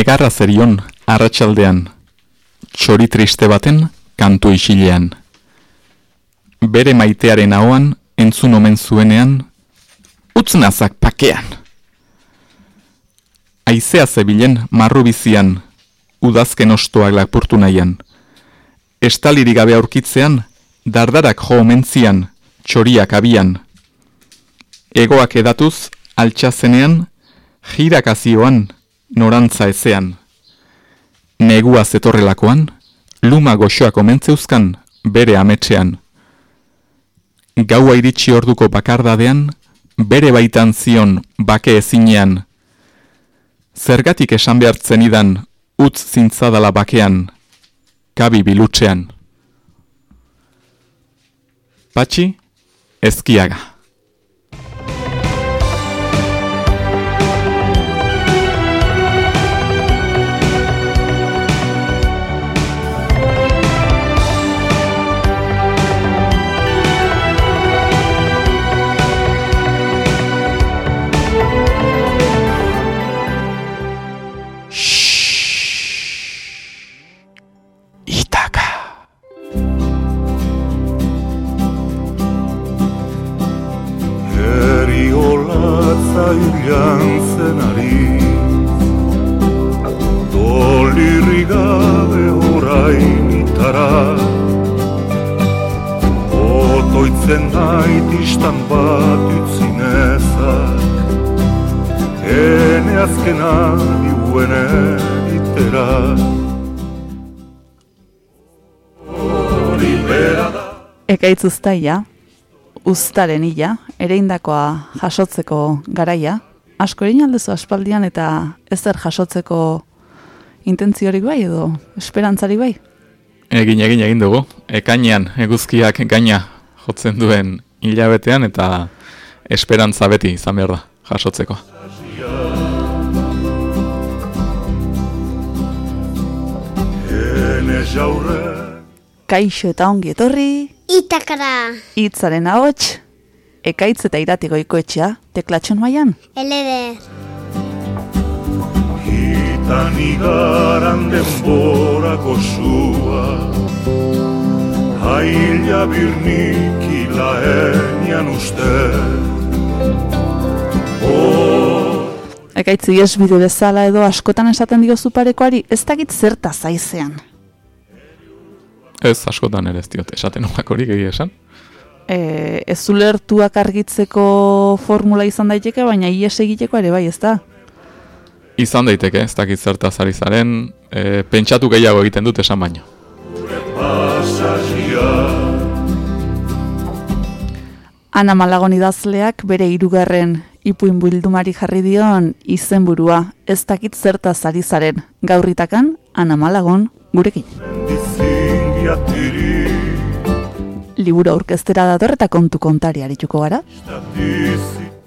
Negarra zerion, arratsaldean, txori triste baten, kantu isilean. Bere maitearen ahoan, entzun omen zuenean, utznazak pakean. Aizea zebilen, marru bizian, udazken ostoak lapurtu nahian. Estaliri gabe aurkitzean, dardarak jo omentzian, txoriak abian. Egoak edatuz, altxazenean, jirakazioan, norantza ezean. Negua zetorrelakoan, luma goxoak omentzeuzkan, bere ametxean. Gaua iritsi orduko bakardadean, bere baitan zion bake ezinean. Zergatik esan behartzen idan, utz zintzadala bakean, kabi bilutzean. Patxi, ezkiaga. Ekaitz ustaia, ustaren ila, ere indakoa jasotzeko garaia, asko egin aldezu aspaldian eta ezer jasotzeko intentziorik bai edo esperantzari bai? Egin, egin, egin dugu. Ekainean eguzkiak gaina jotzen duen hilabetean eta esperantza beti izan behar da jasotzeko. Kaixo eta ongi etorri, Itakara. Itzaren ahots, ekaitz eta iratiko ikoetxea, teklatxon maian? Elede. Hitan igaran denbora gozua, haila birnik ilaenian uste. Ekaitzi ez bide bezala edo askotan esaten diozu parekoari, ez dakit zerta zaizean. Ez askotan ere ez diot, esaten horik egia esan. E, ez zulertuak argitzeko formula izan daiteke, baina ies egiteko ere bai, ez da? Izan daiteke, ez dakit zerta zari zaren, e, pentsatu gehiago egiten dut esan baino. Ana Malagon idazleak bere hirugarren ipuin bildumari jarri dion izenburua ez dakit zerta zari zaren. Gaurritakan, Ana Malagon gurekin liburu aurkeztera dator eta kontu kontari arituko gara.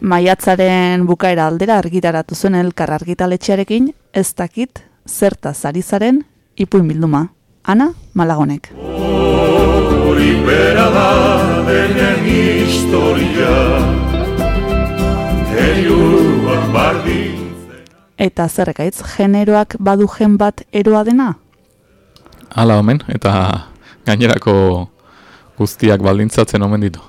Maiatzaren bukaera aldera argitaratu zuen elkar argitaletxearekin, ez dakit zerta zarizaren ipuin bilduma. Ana Malagonek. Eta zerrekaitz, generoak badu gen bat eroa dena? Hala omen, eta gainerako guztiak baldintzatzen omen ditu.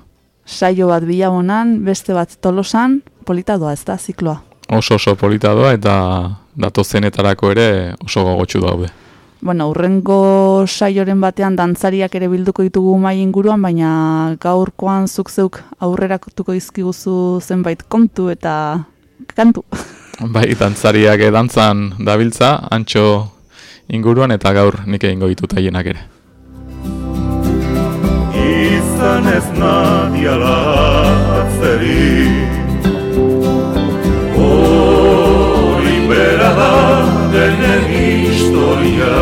Saio bat bilabonan, beste bat tolosan, polita doa ez da, zikloa. Oso oso polita doa eta dato zenetarako ere oso gogotsu daude. Bueno, urrengo saioren batean dantzariak ere bilduko ditugu mai inguruan, baina gaurkoan zuk zeuk aurreratuko izkiguzu zenbait kontu eta kantu. Bai, dantzariak dantzan dabiltza, antxo inguruan eta gaur nik egingo ditut haienak ere. Izan ez nadiala atzeri. Hori bera da denen historia.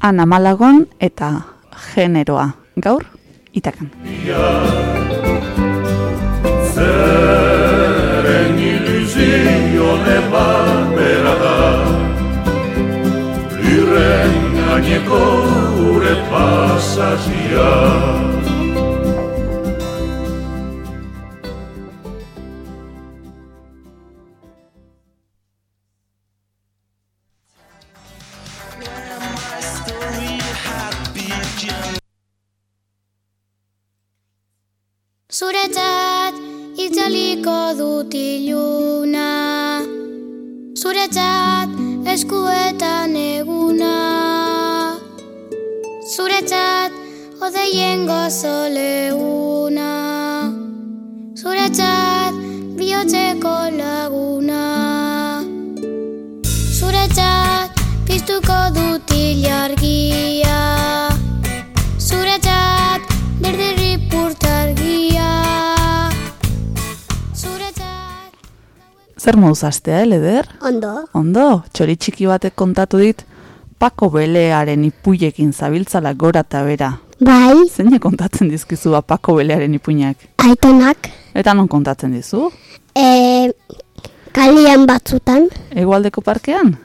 Ana Malagon eta generoa. Gaur itakan. Zeren iluzio nebat bera da. Lirren gaineko gure pasazia. Zuretzat itzaliko dut iluna Zuretzat eskuetan eguna Zuretzat odeien gozo leuna. Zuretzat bihotzeko laguna. Zuretzat piztuko dut ilargia Zuretzat berderri purtargia Zuretzat Zer moduz astea, leder? Ondo. Ondo, txori txiki batek kontatu dit, Pako Belearen ipuiekin zabiltzala gora eta bera. Bai, Zeine kontatzen dizkizu ba Pako Belearen ipuinak? aitonak. Eta non kontatzen dizu? E, kalian batzutan. Egoaldeko parkean?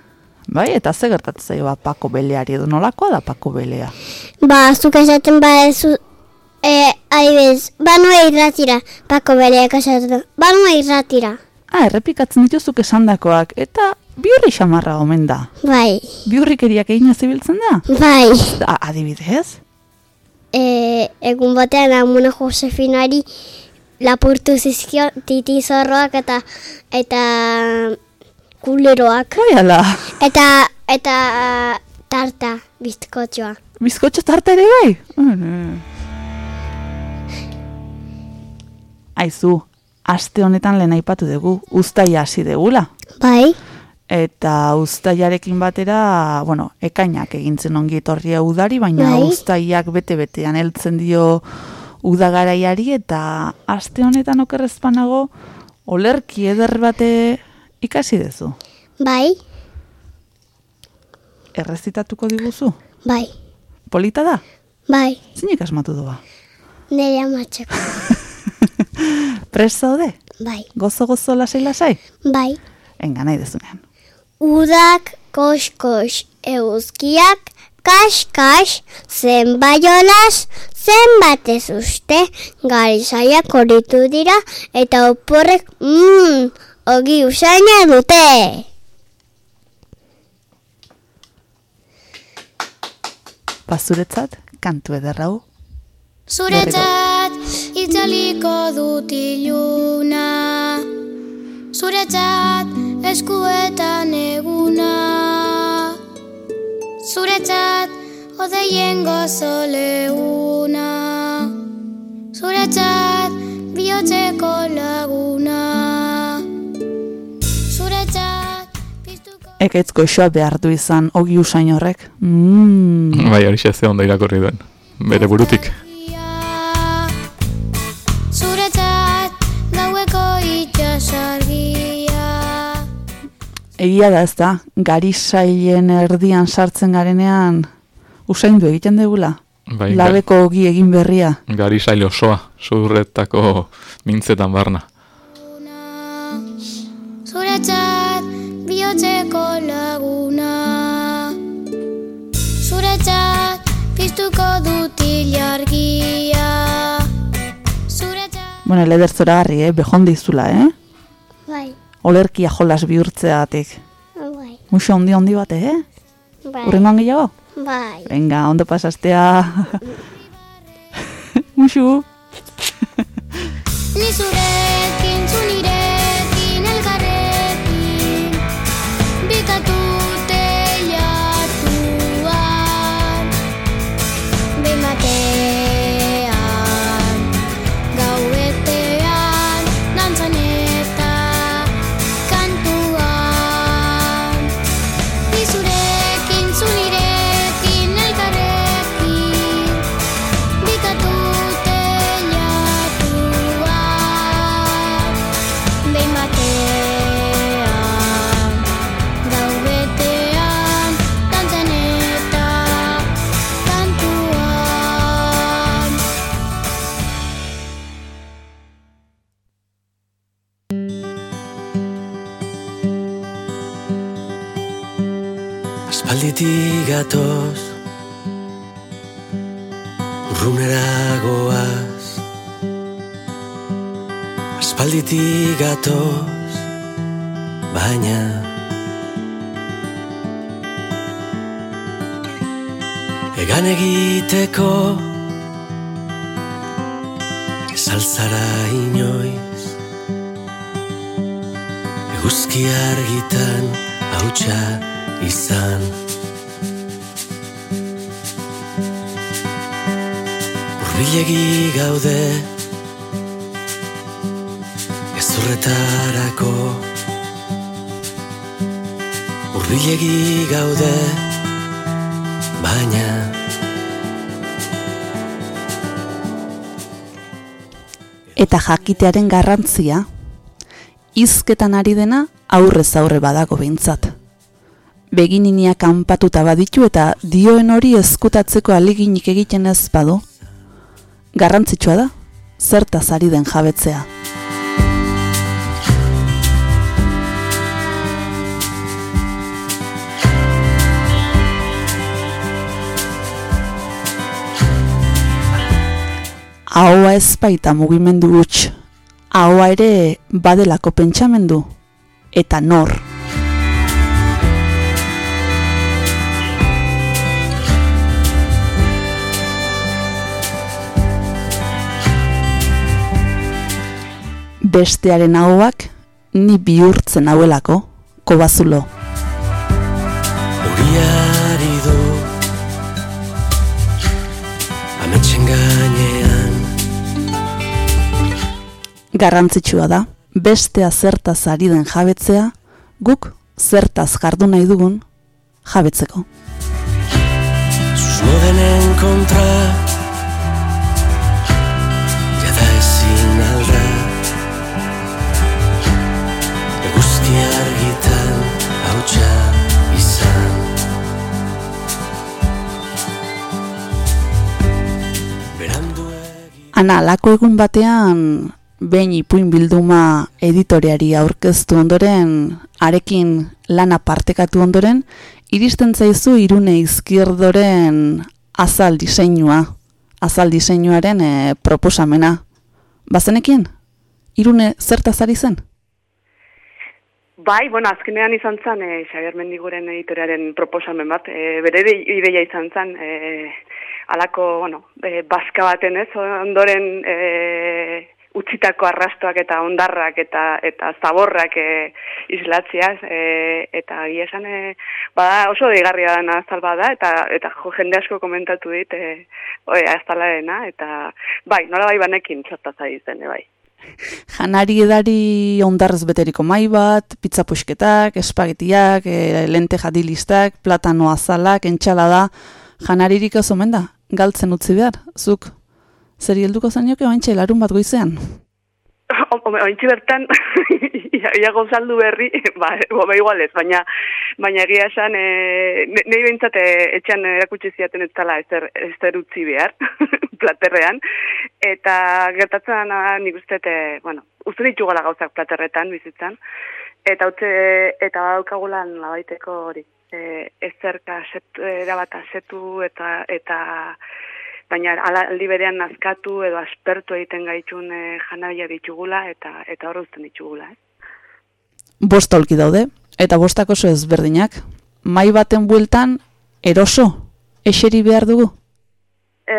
Bai, eta ze gertatzen zaio ba Pako Beleari edo nolakoa da Pako Belea? Ba, zuk esaten badezu, e, aibez, banua irratira, pako bereak esaten, banua irratira. Ah, errepikatzen dituzuk esandakoak, eta biurri xamarra omen da. Bai, Biurrikeriak egin zibiltzen da? bai. A, adibidez? E, egun batean amuna Josefinari lapurtu zizkio titi zorroak eta eta kuleroak. Bai, ala, Eta, eta tarta bizkotxoa. bizkotxo tarta ere bai? Mm. Aizu, aste honetan lehen aipatu dugu, uztaia hasi degula. Bai, Eta uztaiarekin batera, bueno, ekainak egintzen ongi etorria udari, baina Bai. uztaiak bete-betean heltzen dio udagaraiari eta aste honetan okerrezpanago olerki eder bate ikasi dezu. bai, Errezitatuko diguzu? bai, Polita da? bai, Zinik asmatu doa? nire amatxeko. Prest zaude? Bai, Gozo-gozo lasai-lasai? bai. Enga nahi dezunean. Udak, koskos, euskiak, kas-kas, zenbait jolas, zenbat ez uste, garizaiak horitu dira, eta oporrek, mmm, ogi usaina dute. Pazuretzat, kantu ederrau. Zuretzat itzaliko dut iluna Zuretzat eskuetan eguna Zuretzat odeien gozo leuna Zuretzat bihotzeko laguna Zuretzat piztuko Ekaitz goxoa behar du izan ogi usain horrek. Mm. Bai, hori ze ondo irakurri duen. Bere burutik. Egia da ez da, garisailen erdian sartzen garenean usaindu egiten degula. Bai, Labeko ogi egin berria. gari sail osoa, sudurretako mintzetan barna. Zuretzat bihotzeko laguna Zuretzat piztuko dut ilargia Zuretzat Bueno, leder zoragarri, eh? Behon dizula, eh? Olerkia jolas bihurtzeatik. bai, Muxo handi handi bate, eh? bai, Urrengoan gehiago? bai. Venga, ondo pasastea. Muxu. Ni zurekin, zu Aspalditik gatoz Urrunera goaz. Aspalditik gatoz Baina Egan egiteko Ez altzara inoiz. Eguzki argitan hautsa izan Urbilegi gaude Ezurretarako Urbilegi gaude Baina Eta jakitearen garrantzia, hizketan ari dena aurrez aurre badago behintzat. Begininia kanpatuta baditu eta dioen hori ezkutatzeko aliginik egiten ez badu. Garrantzitsua da, zertaz ari den jabetzea. Ahoa ez baita mugimendu huts, ahoa ere badelako pentsamendu, eta nor. Bestearen ahoak ni bihurtzen hauelako, kobazulo. Euriari du Ametxen gainean Garrantzitsua da, bestea zertaz ari den jabetzea, guk zertaz jardu nahi dugun jabetzeko. Susmo denen kontra izan Berandu egin Ana, alako egun batean, behin ipuin bilduma editoreari aurkeztu ondoren, arekin lana partekatu ondoren, iristen zaizu irune izkierdoren azal diseinua, azal diseinuaren eh, proposamena. Bazenekien? Irune zertaz ari zen? Bai, bueno, azkenean izan zen, e, Xabier Mendiguren editoriaren proposamen bat, e, bere ide- ideia izan zen, e, alako, bueno, e, bazka baten ez, ondoren e, utzitako arrastoak eta ondarrak eta eta zaborrak e, islatziaz, e, eta egia esan, e, bada oso deigarria dana azal bada, eta, eta jo, jende asko komentatu dit, e, oe, aztalarena, eta bai, nola bai banekin txartaz ari zen, e, bai. Janari edari ondarrez beteriko mai bat, pizza puxketak, espagetiak, e, lente jadilistak, platano azalak, entxalada, janaririk ez omen da, galtzen utzi behar, zuk. Zeri helduko zainoke oantxe larun bat goizean. Home, ointzi bertan, ia, gozaldu berri, ba, ba igual ez, baina, baina egia esan, e, ne- nei behintzat e, etxean erakutsi ziaten ez dela ezer, ezer utzi behar, platerrean, eta gertatzen da nik uste, e, bueno, uste ditugala gauzak platerretan bizitzan, eta utze, eta daukagulan labaiteko hori, e, ezerka setu, erabat asetu eta, eta, baina ala- aldi berean nazkatu edo aspertu egiten gaitun e, janaia ditugula eta eta hor uzten ditugula. Eh? Bost aulki daude, eta bostak oso ezberdinak. Mai baten bueltan, eroso, eseri behar dugu. E,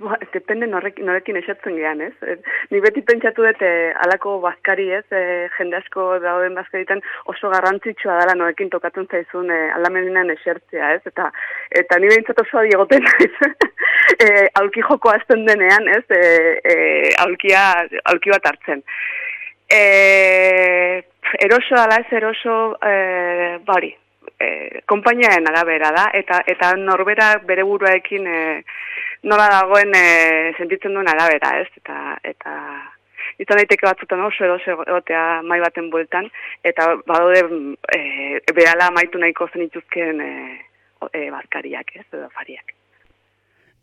ba, depende norrekin, norekin esatzen gehan, ez? E, ni beti pentsatu dut e, alako bazkari, ez? E, jende asko dauden bazkaritan oso garrantzitsua dela norekin tokatzen zaizun e, alameninan esertzea, ez? Eta, eta ni behintzat oso adi egoten naiz. e, aulki joko azten denean, ez? E, e, aulkia, aulki bat hartzen. E, eroso ala ez eroso, e, bari, e, konpainiaren arabera da, eta eta norbera bere buruarekin e, nola dagoen e, sentitzen duen arabera, ez? Eta, eta izan daiteke batzutan oso eroso egotea mai baten bueltan, eta badaude e, berala maitu nahiko zenituzken e, o- e, bazkariak, ez? Edo fariak.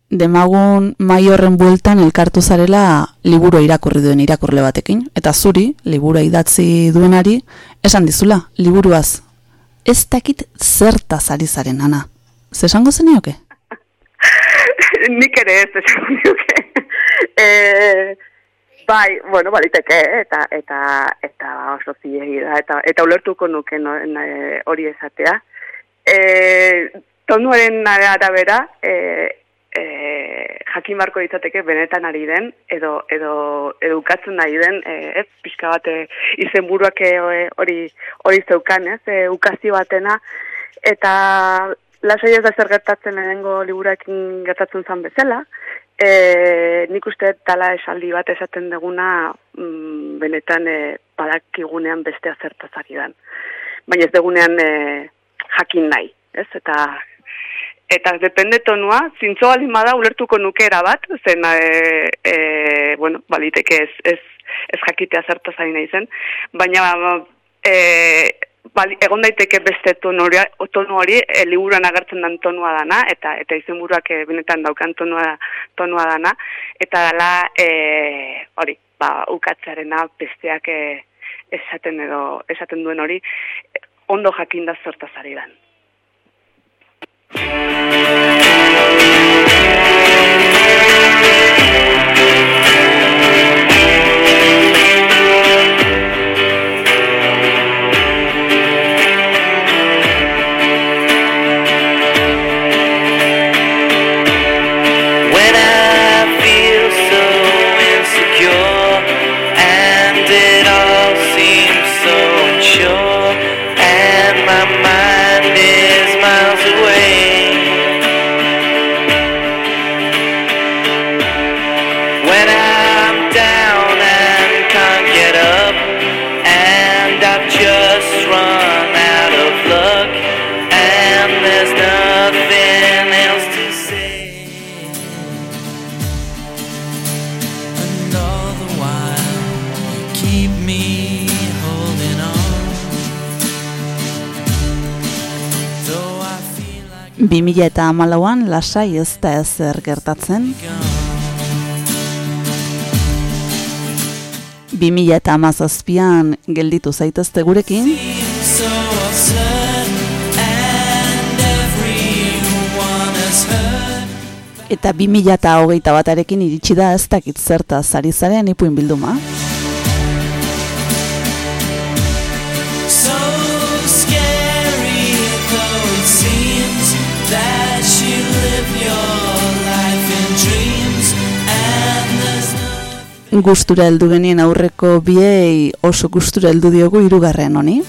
Demagun mai horren bueltan elkartu zarela liburu irakurri duen irakurle batekin, eta zuri, liburu idatzi duenari, esan dizula, liburuaz, ez dakit zertaz ari zaren, ana. Zesango zenioke? Nik ere ez esan duke. e, bai, bueno, baliteke, eta eta eta oso zilegi da, eta, eta ulertuko nuke no, na- hori esatea. E, tonuaren arabera, e, e, jakin barko ditzateke benetan ari den, edo, edo, edo ukatzen nahi den, e, ez, pixka bat e, izenburuak e, hori hori zeukan, ez, e, ukazio batena, eta lasai ez da zer gertatzen lehenengo liburaekin gertatzen zen bezala, e, nik uste dala esaldi bat esaten deguna mm, benetan e, badakigunean bestea zertazari dan. Baina ez degunean e, jakin nahi, ez? Eta eta depende tonua, zintzo baldin bada ulertuko nukera bat, zen, e, e, bueno, baliteke ez, ez, ez jakitea zertazari nahi zen, baina e, bali, egon daiteke beste tonu hori, tonu hori e, liburuan agertzen den tonua dana, eta eta izenburuak e, benetan daukan tonua, tonua dana, eta dela e, hori, ba, ukatzarena besteak e, esaten edo esaten duen hori, ondo jakinda zertazari dan. 2000 eta amalauan lasai ez da ezer gertatzen. 2000 eta amazazpian gelditu zaitezte gurekin, eta 2000 eta hogeita batarekin iritsi da ez dakit zertaz ari zaren ipuin bilduma. Gustura heldu genien aurreko biei oso gustura heldu diogu hirugarren honi.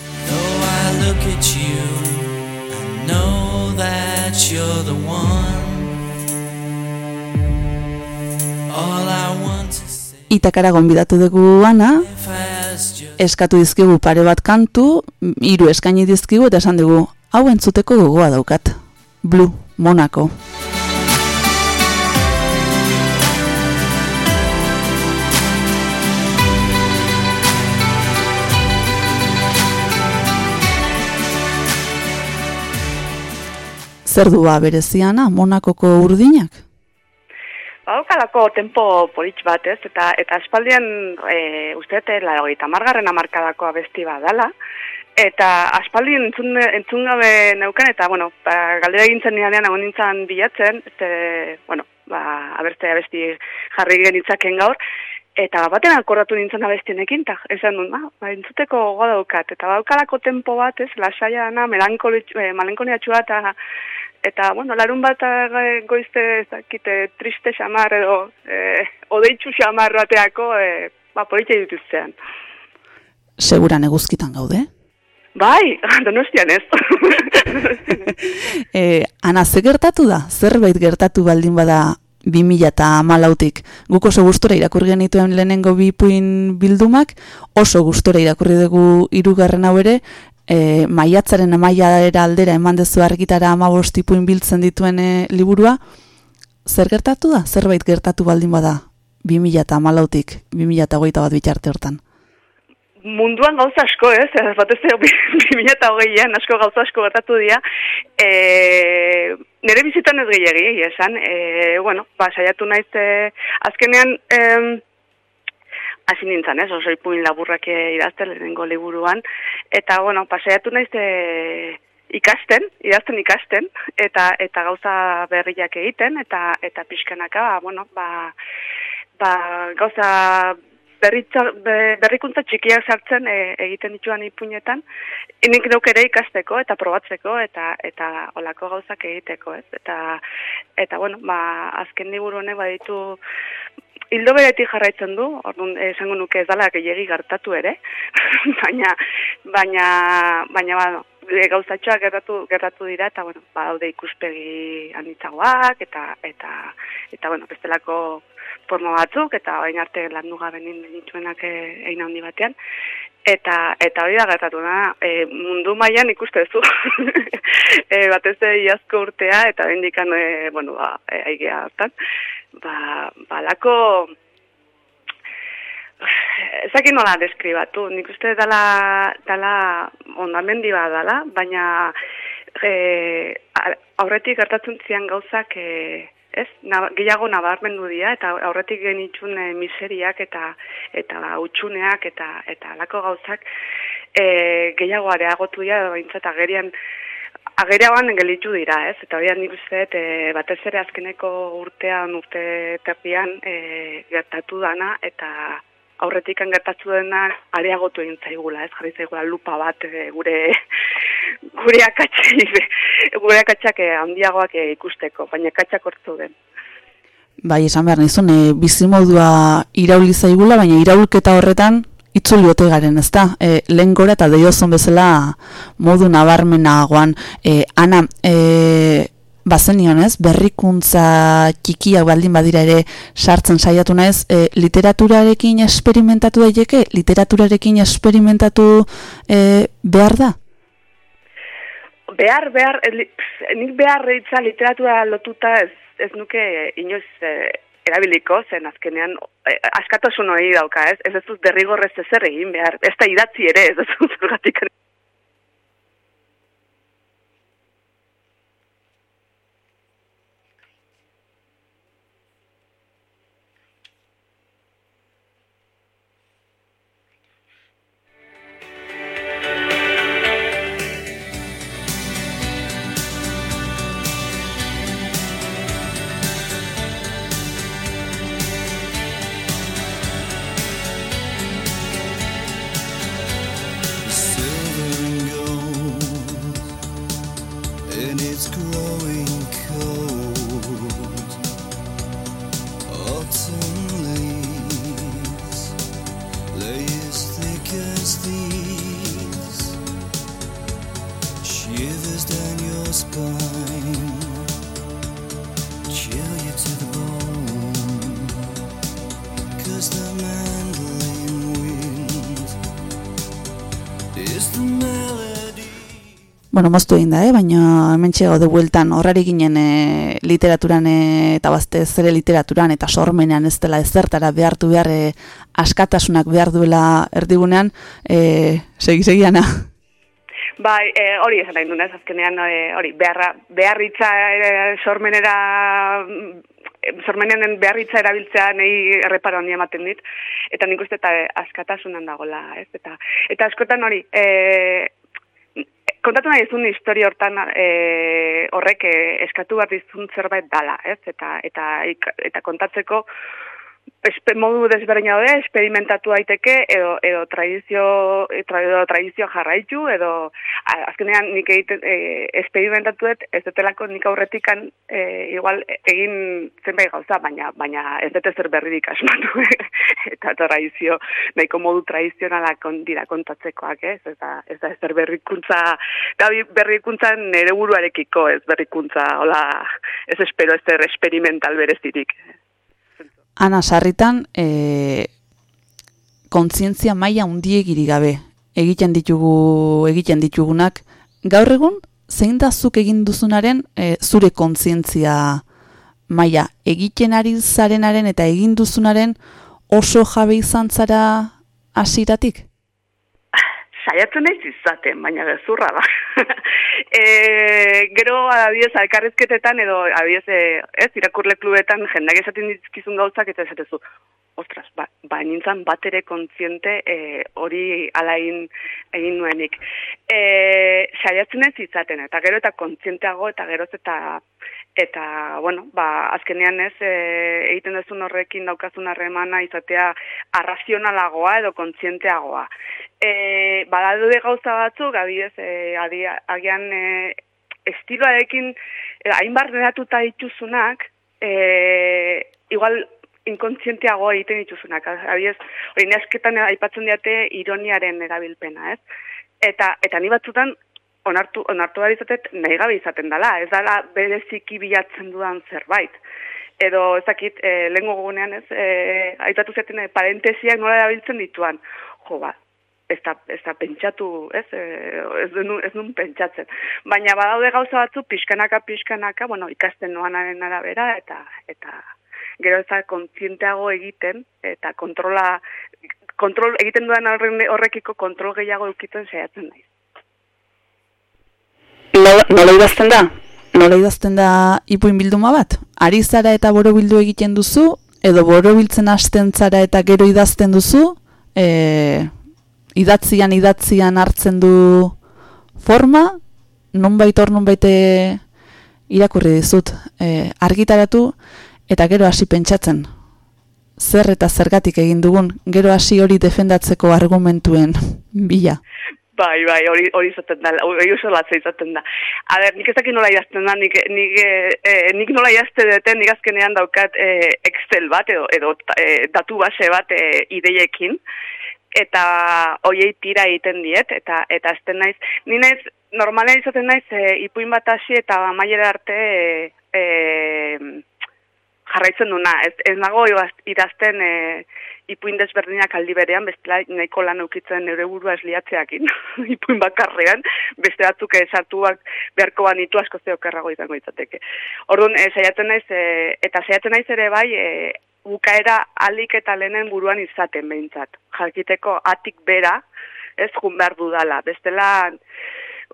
Itakara gonbidatu dugu ana, eskatu dizkigu pare bat kantu, hiru eskaini dizkigu eta esan dugu, hau entzuteko gogoa daukat. Blue, Monaco. Zer du ba bereziana Monakoko urdinak? Baukalako tempo politx bat, ez? Eta, eta aspaldian, e, uste, larogeita margarren amarkadako abesti badala, eta aspaldien entzun, entzun gabe neukan, eta, bueno, ba, galdera egintzen nidanean egon nintzen bilatzen, este, bueno, ba, abertzea abesti jarri genitzaken gaur, eta baten akordatu nintzen abestienekin, eta esan dut, ba, ba, entzuteko gogoa daukat, eta baukalako tempo bat, ez, lasaia dana, eh, melankoliatxua, eta eta, bueno, larun bat goizte, ez dakite, triste xamar edo, eh, odeitxu xamar bateako, eh, ba, politia dituztean. Seguran eguzkitan gaude? Bai, donostian ez. E, ana, ze gertatu da? Zerbait gertatu baldin bada 2000 eta amalautik. Guk oso gustora irakurri genituen lehenengo bi puin bildumak, oso gustora irakurri dugu hirugarren hau ere, e, maiatzaren amaiara aldera eman dezu argitara amabost ipuin biltzen dituen e, liburua, zer gertatu da? Zerbait gertatu baldin bada 2000 eta amalautik, 2000 eta hogeita bat bitarte hortan. munduan gauza asko, ez? Ez batez ere 2008an asko gauza asko gertatu dira. E, nire bizitan ez gehiagi, esan. E, bueno, ba, saiatu naiz, e, azkenean, em, hasi nintzen, ez? Oso ipuin laburrak idazten lehenengo liburuan. Eta, bueno, saiatu naiz e, ikasten, idazten ikasten, eta eta gauza berriak egiten, eta eta pixkanaka, ba, bueno, ba, ba, gauza berritza, be- berrikuntza txikiak sartzen e, egiten dituan ipuinetan, nik neuk ere ikasteko eta probatzeko eta eta olako gauzak egiteko, ez? Eta, eta bueno, ba, azken liburu honek baditu hildo beretik jarraitzen du, orduan esango nuke ez dala gehiegi gertatu ere, baina, baina, baina, bueno, e, gauzatxoak gertatu, gertatu dira, eta, bueno, ba, daude ikuspegi anitzagoak, eta, eta, eta, bueno, bestelako forma batzuk, eta orain arte landu gabe nintzuenak eh, egin handi batean, eta eta hori da gertatu da, e, mundu mailan ikuste duzu. e, batez ere iazko urtea eta bendikan e, bueno, ba, e, aigea hartan. Ba, balako Ezaki nola deskribatu, nik uste dala, dala ondamendi bat dala, baina e, aurretik gertatzen zian gauzak e, ez, na, gehiago nabarmendu dira, eta aurretik genitxun e, miseriak eta eta utxuneak eta eta alako gauzak e, gehiago areagotu dira, edo behintzat agerian ageriagoan gelitu dira, ez? Eta horian nik uste, e, batez ere azkeneko urtean, urte terpian e, gertatu dana, eta aurretik gertatu dena areagotu egin zaigula, ez jarri zaigula lupa bat e, gure gure akatsi gure akatsak e, handiagoak e, ikusteko, baina akatsak hortzu den. Bai, esan behar nizun, e, bizimodua irauli zaigula, baina iraulketa horretan itzuli ote garen, ezta? E, lehen gora eta deiozon bezala modu nabarmenagoan. E, ana, e, bazenion ez, berrikuntza txikiak baldin badira ere sartzen saiatu naiz, e, literaturarekin esperimentatu daiteke, literaturarekin esperimentatu e, behar da? Behar, behar, e, li- nik behar eitza literatura lotuta ez, ez nuke inoiz e, erabiliko, zen azkenean e, askatasun hori dauka, ez? Ez ez dut derrigorrez ezer egin behar, ez da idatzi ere, ez dut and it's growing Bueno, moztu egin da, eh? baina hemen gaude bueltan horrari ginen e, literaturan e, eta bazte zere literaturan eta sormenean ez dela ezertara behartu behar e, askatasunak behar duela erdigunean, e, segi segiana. Bai, e, hori esan nahi dunez, azkenean e, hori, beharra, beharritza e, sormenera mm, sormenen beharritza erabiltzea nahi erreparo handi ematen dit, eta nik uste eta askatasunan dagola, ez? Eta, eta askotan hori, e, kontatu nahi izun historia hortan e, horrek e, eskatu bat izun zerbait dala, ez? Eta, eta, eta kontatzeko espe, modu desberdina daude, experimentatu daiteke edo edo tradizio tra, edo tradizio jarraitu edo azkenean nik egiten e, experimentatu dut ez detelako nik aurretikan e, igual egin zenbait gauza baina baina ez dut ezer berririk asmatu eta tradizio nahiko modu tradizionalak kon, dira kontatzekoak ez? Eta ez da ezer berrikuntza da berrikuntza nere buruarekiko ez berrikuntza hola ez espero ezer experimental berezirik Ana sarritan, e, kontzientzia maila undiegirik gabe egiten ditugu egiten ditugunak gaur egun zein da zuk egin duzunaren e, zure kontzientzia maila egiten ari zarenaren eta egin duzunaren oso jabe izan zara hasiratik? Saiatzen naiz izaten, baina gezurra da. e, gero, adibidez, alkarrezketetan edo, adibidez, e, ez, irakurle klubetan jendak esaten dizkizun gauzak eta esatezu, ostras, ba, ba nintzen bat ere kontziente e, hori ala egin, egin nuenik. E, saiatzen ez izaten, eta gero eta kontzienteago eta geroz eta eta, bueno, ba, azkenean ez, e, egiten duzun horrekin daukazun harremana izatea arrazionalagoa edo kontzienteagoa. E, badaude gauza batzuk, adibidez, e, adi, agian e, estiloarekin e, hainbar redatuta dituzunak, e, igual inkontzienteago egiten dituzunak. Adibidez, hori nesketan aipatzen diate ironiaren erabilpena, ez? Eta, eta ni batzutan onartu, onartu behar izatet nahi gabe izaten dela, ez dela bereziki bilatzen dudan zerbait. Edo, ez dakit, e, lehen gogunean ez, e, aipatu zaten e, parentesiak nola erabiltzen dituan. Jo, ba, ez da, ez da pentsatu, ez, e, ez, duen, ez duen pentsatzen. Baina badaude gauza batzu, pixkanaka, pixkanaka, bueno, ikasten noanaren arabera, eta, eta gero ez da kontzienteago egiten, eta kontrola, kontrol, egiten horren- horrekiko kontrol gehiago eukitzen saiatzen naiz. Nola, idazten da? Nola idazten da ipuin bilduma bat? Ari zara eta borobildu egiten duzu, edo borobiltzen hasten zara eta gero idazten duzu, e, idatzian idatzian hartzen du forma, nonbait hor nonbait e, irakurri dizut, e, argitaratu eta gero hasi pentsatzen. Zer eta zergatik egin dugun, gero hasi hori defendatzeko argumentuen bila. Bai, bai, hori hori izaten da, hori oso latza izaten da. A ber, nik ez dakit nola idazten da, nik, nik, eh, nik nola idazte dute, nik azkenean daukat eh, Excel bat, edo, edo eh, datu base bat eh, ideiekin, eta hoiei tira egiten diet, eta eta azten naiz, ni naiz, normalean izaten naiz, eh, ipuin bat hasi eta amaiera arte eh, eh, jarraitzen duna. Ez, ez nago idazten e, ipuin desberdinak aldi berean, bestela nahiko lan eukitzen nire burua esliatzeakin, ipuin bakarrean, beste batzuk esartuak beharko banitu asko zeokerrago izango izateke. Orduan, e, saiatzen naiz, e, eta saiatzen naiz ere bai, e, bukaera alik eta lehenen buruan izaten behintzat. Jakiteko atik bera, ez jun behar dudala. Bestela,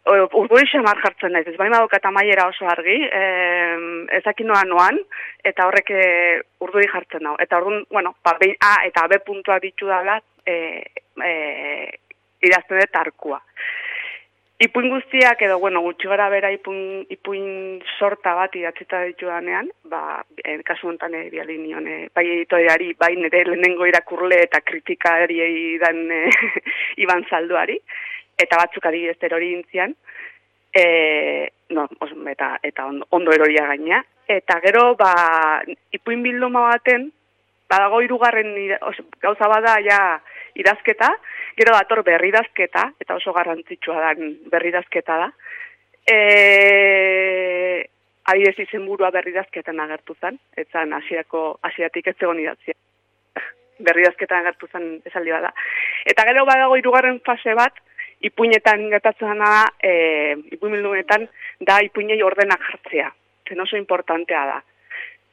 Urduri xamar jartzen naiz, ez baina daukat amaiera oso argi, eh, ezakin noa noan, eta horrek eh, urduri jartzen nau. Eta orduan, bueno, ba, behin A eta B puntua ditu dala, eh, eh, idazten dut arkua. Ipuin guztiak edo, bueno, gutxi gara bera ipuin, ipuin sorta bat idatzita ditu danean, ba, eh, kasu honetan eh, biali nion, eh, bai editoreari, bai nire lehenengo irakurle eta kritikari dan eh, Iban Zalduari, eta batzuk adibidez erori intzian, e, no, eta, eta ondo, eroria gaina. Eta gero, ba, ipuin bilduma baten, badago hirugarren ida- os, gauza bada ja idazketa, gero dator berridazketa, eta oso garrantzitsua dan berridazketa da. E, adibidez izenburua berridazketan agertu zen, etzan hasierako hasieratik ez zegoen idatzia berridazketan agertu zen esaldi bada. Eta gero badago hirugarren fase bat, ipuinetan gertatzen da, e, ipuin da ipuinei ordena jartzea. Zen oso importantea da.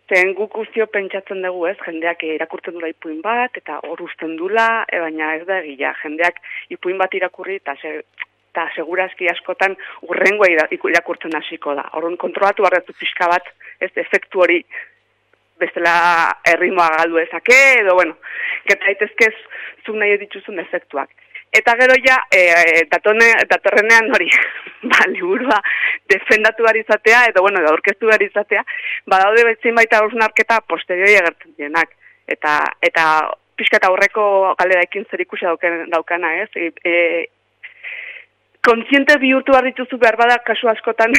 Zen guk guztio pentsatzen dugu ez, jendeak irakurtzen dula ipuin bat, eta hor uzten dula, e, baina ez da egia. Jendeak ipuin bat irakurri, eta se, eta segurazki askotan urrengoa irakurtzen hasiko da. Orduan kontrolatu barretu pixka bat, ez efektu hori bestela erritmoa galdu ezake, edo, bueno, gerta daitezkez zuk nahi dituzun efektuak. Eta gero ja, e, datone, datorrenean hori, ba, liburua defendatu izatea, edo, bueno, aurkeztu behar izatea, badaude betzin baita hausnarketa posteriori agertzen dienak. Eta, eta pixka eta aurreko galeraekin zer ikusi daukana, ez? E, e, kontziente bihurtu behar dituzu behar bada kasu askotan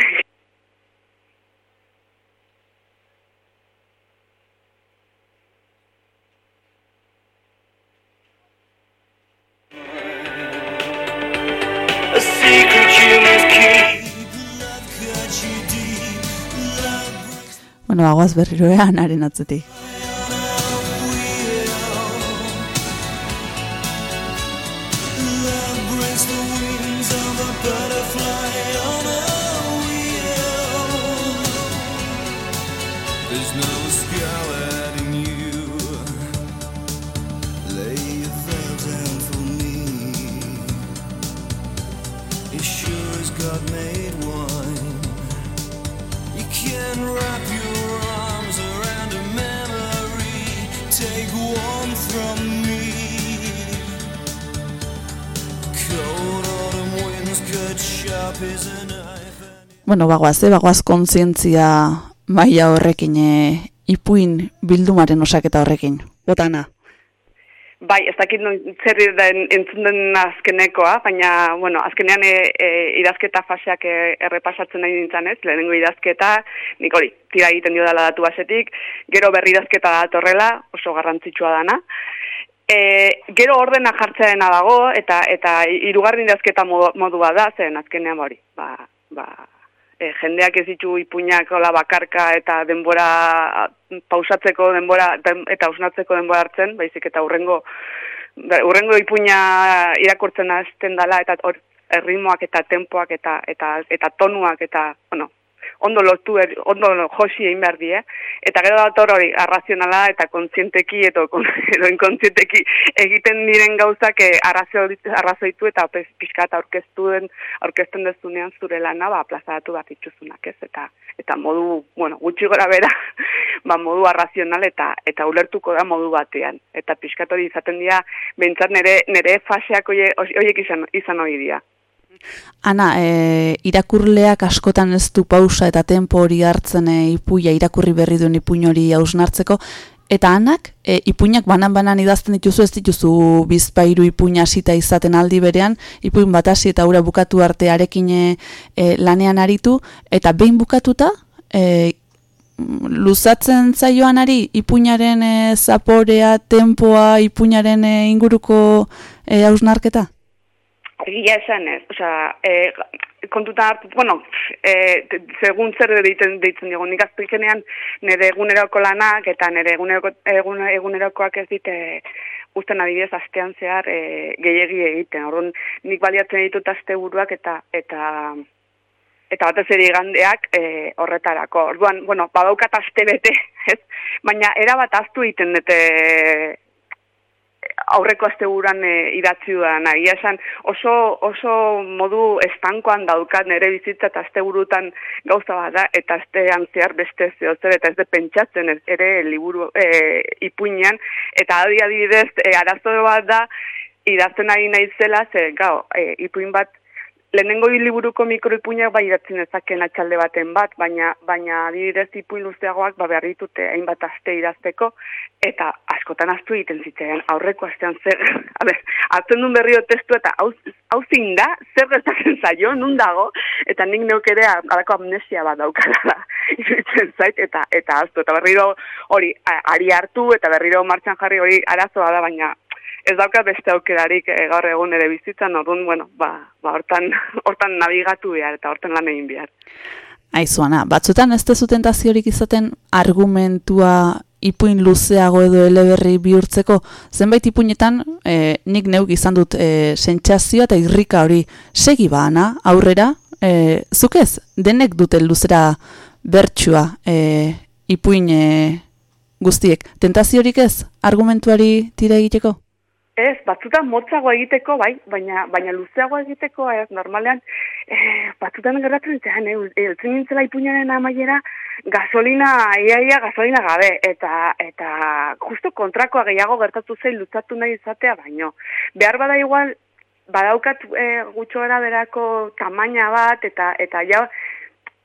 Bueno, aguaz berriro ean haren atzetik. Bueno, bagoaz, eh? bagoaz kontzientzia maila horrekin, e, ipuin bildumaren osaketa horrekin. Botana. Bai, ez dakit non zer den entzun den azkenekoa, baina, bueno, azkenean e, e, idazketa faseak e, errepasatzen nahi nintzen ez, lehenengo idazketa, nik hori, tira egiten dio dala datu basetik, gero berri idazketa datorrela, oso garrantzitsua dana. E, gero ordena jartzeena dago, eta eta hirugarren idazketa modu, modua da, zen azkenean hori, ba, ba, e, jendeak ez ditu ipuinak hola bakarka eta denbora pausatzeko denbora den- eta ausnatzeko denbora hartzen, baizik eta urrengo urrengo ipuina irakurtzen hasten dala eta hor erritmoak eta tempoak eta eta eta tonuak eta bueno, ondo lotu er, ondo josi egin behar die eta gero dator hori arrazionala eta kontzienteki kon- edo inkontzienteki egiten diren gauzak arrazoi arrazoitu eta pixka eta aurkeztu den aurkezten dezunean zure lana ba plazaratu bat dituzunak, ez? Eta eta modu, bueno, gutxi gora bera, ba modu arrazional eta eta ulertuko da modu batean. Eta pixkat hori izaten dira behintzat nere nere faseak hoiek izan izan hori dira. Ana, e, irakurleak askotan ez du pausa eta tempo hori hartzen e, ipuia irakurri berri duen ipuin hori hausnartzeko, eta anak, e, ipuinak banan-banan idazten dituzu ez dituzu bizpairu ipuin hasita izaten aldi berean, ipuin bat hasi eta ura bukatu artearekin e, e, lanean aritu, eta behin bukatuta, e, luzatzen zaioanari ipuinaren e, zaporea, tempoa, ipuinaren e, inguruko hausnarketa? Egia esan ez, osea, e, kontuta hartu, bueno, e, segun zer deitzen, deitzen digu, nik azpikenean nire eguneroko lanak eta nire eguneroko, egun, egunerokoak ez dite usten adibidez astean zehar e, gehiegi egiten. Orduan nik baliatzen ditut aste buruak eta eta eta batez ere igandeak e, horretarako. Orduan, bueno, badaukat aste bete, ez? Baina erabat aztu egiten dute aurreko asteburuan e, idatzi dudan. Egia esan oso, oso modu estankoan daukat nire bizitza eta asteburutan gauza bat da, eta astean zehar beste zehozer, eta ez de pentsatzen ere liburu e, ipuinean, eta adi adibidez e, arazo bat da, idazten ari naizela, ze gau, e, ipuin bat lehenengo liburuko mikroipuinak bai idatzen dezaken atxalde baten bat, baina baina adibidez ipuin luzeagoak ba behar ditute hainbat aste idazteko eta askotan astu egiten zitzaidan aurreko astean zer, a ber, hartzen duen berrio testu eta hau zein da, zer gertatzen zaio, nun dago, eta nik neuk ere alako amnesia bat daukala da, iruditzen zait, eta eta astu, eta berriro hori, ari hartu, eta berriro martxan jarri hori arazoa da, baina ez dauka beste aukerarik eh, gaur egun ere bizitzan, orduan, bueno, ba, ba hortan, hortan navigatu behar eta hortan lan egin behar. Aizuana, batzutan ez tezu tentaziorik izaten argumentua ipuin luzeago edo eleberri bihurtzeko, zenbait ipuinetan e, nik neuk izan dut e, sentsazioa eta irrika hori segi baana aurrera, e, zuk ez, denek dute luzera bertsua e, ipuin e, guztiek. Tentaziorik ez, argumentuari tira egiteko? Ez, batzutan motzago egiteko, bai, baina baina luzeago egiteko, ez, normalean, eh, batzutan gertatzen zitzen, eh, eltzen nintzela ipuñaren amaiera, gasolina, iaia gasolina gabe, eta eta justo kontrakoa gehiago gertatu zein luzatu nahi izatea, baino. Behar bada igual, badaukat eh, gutxo gara berako tamaina bat, eta eta ja,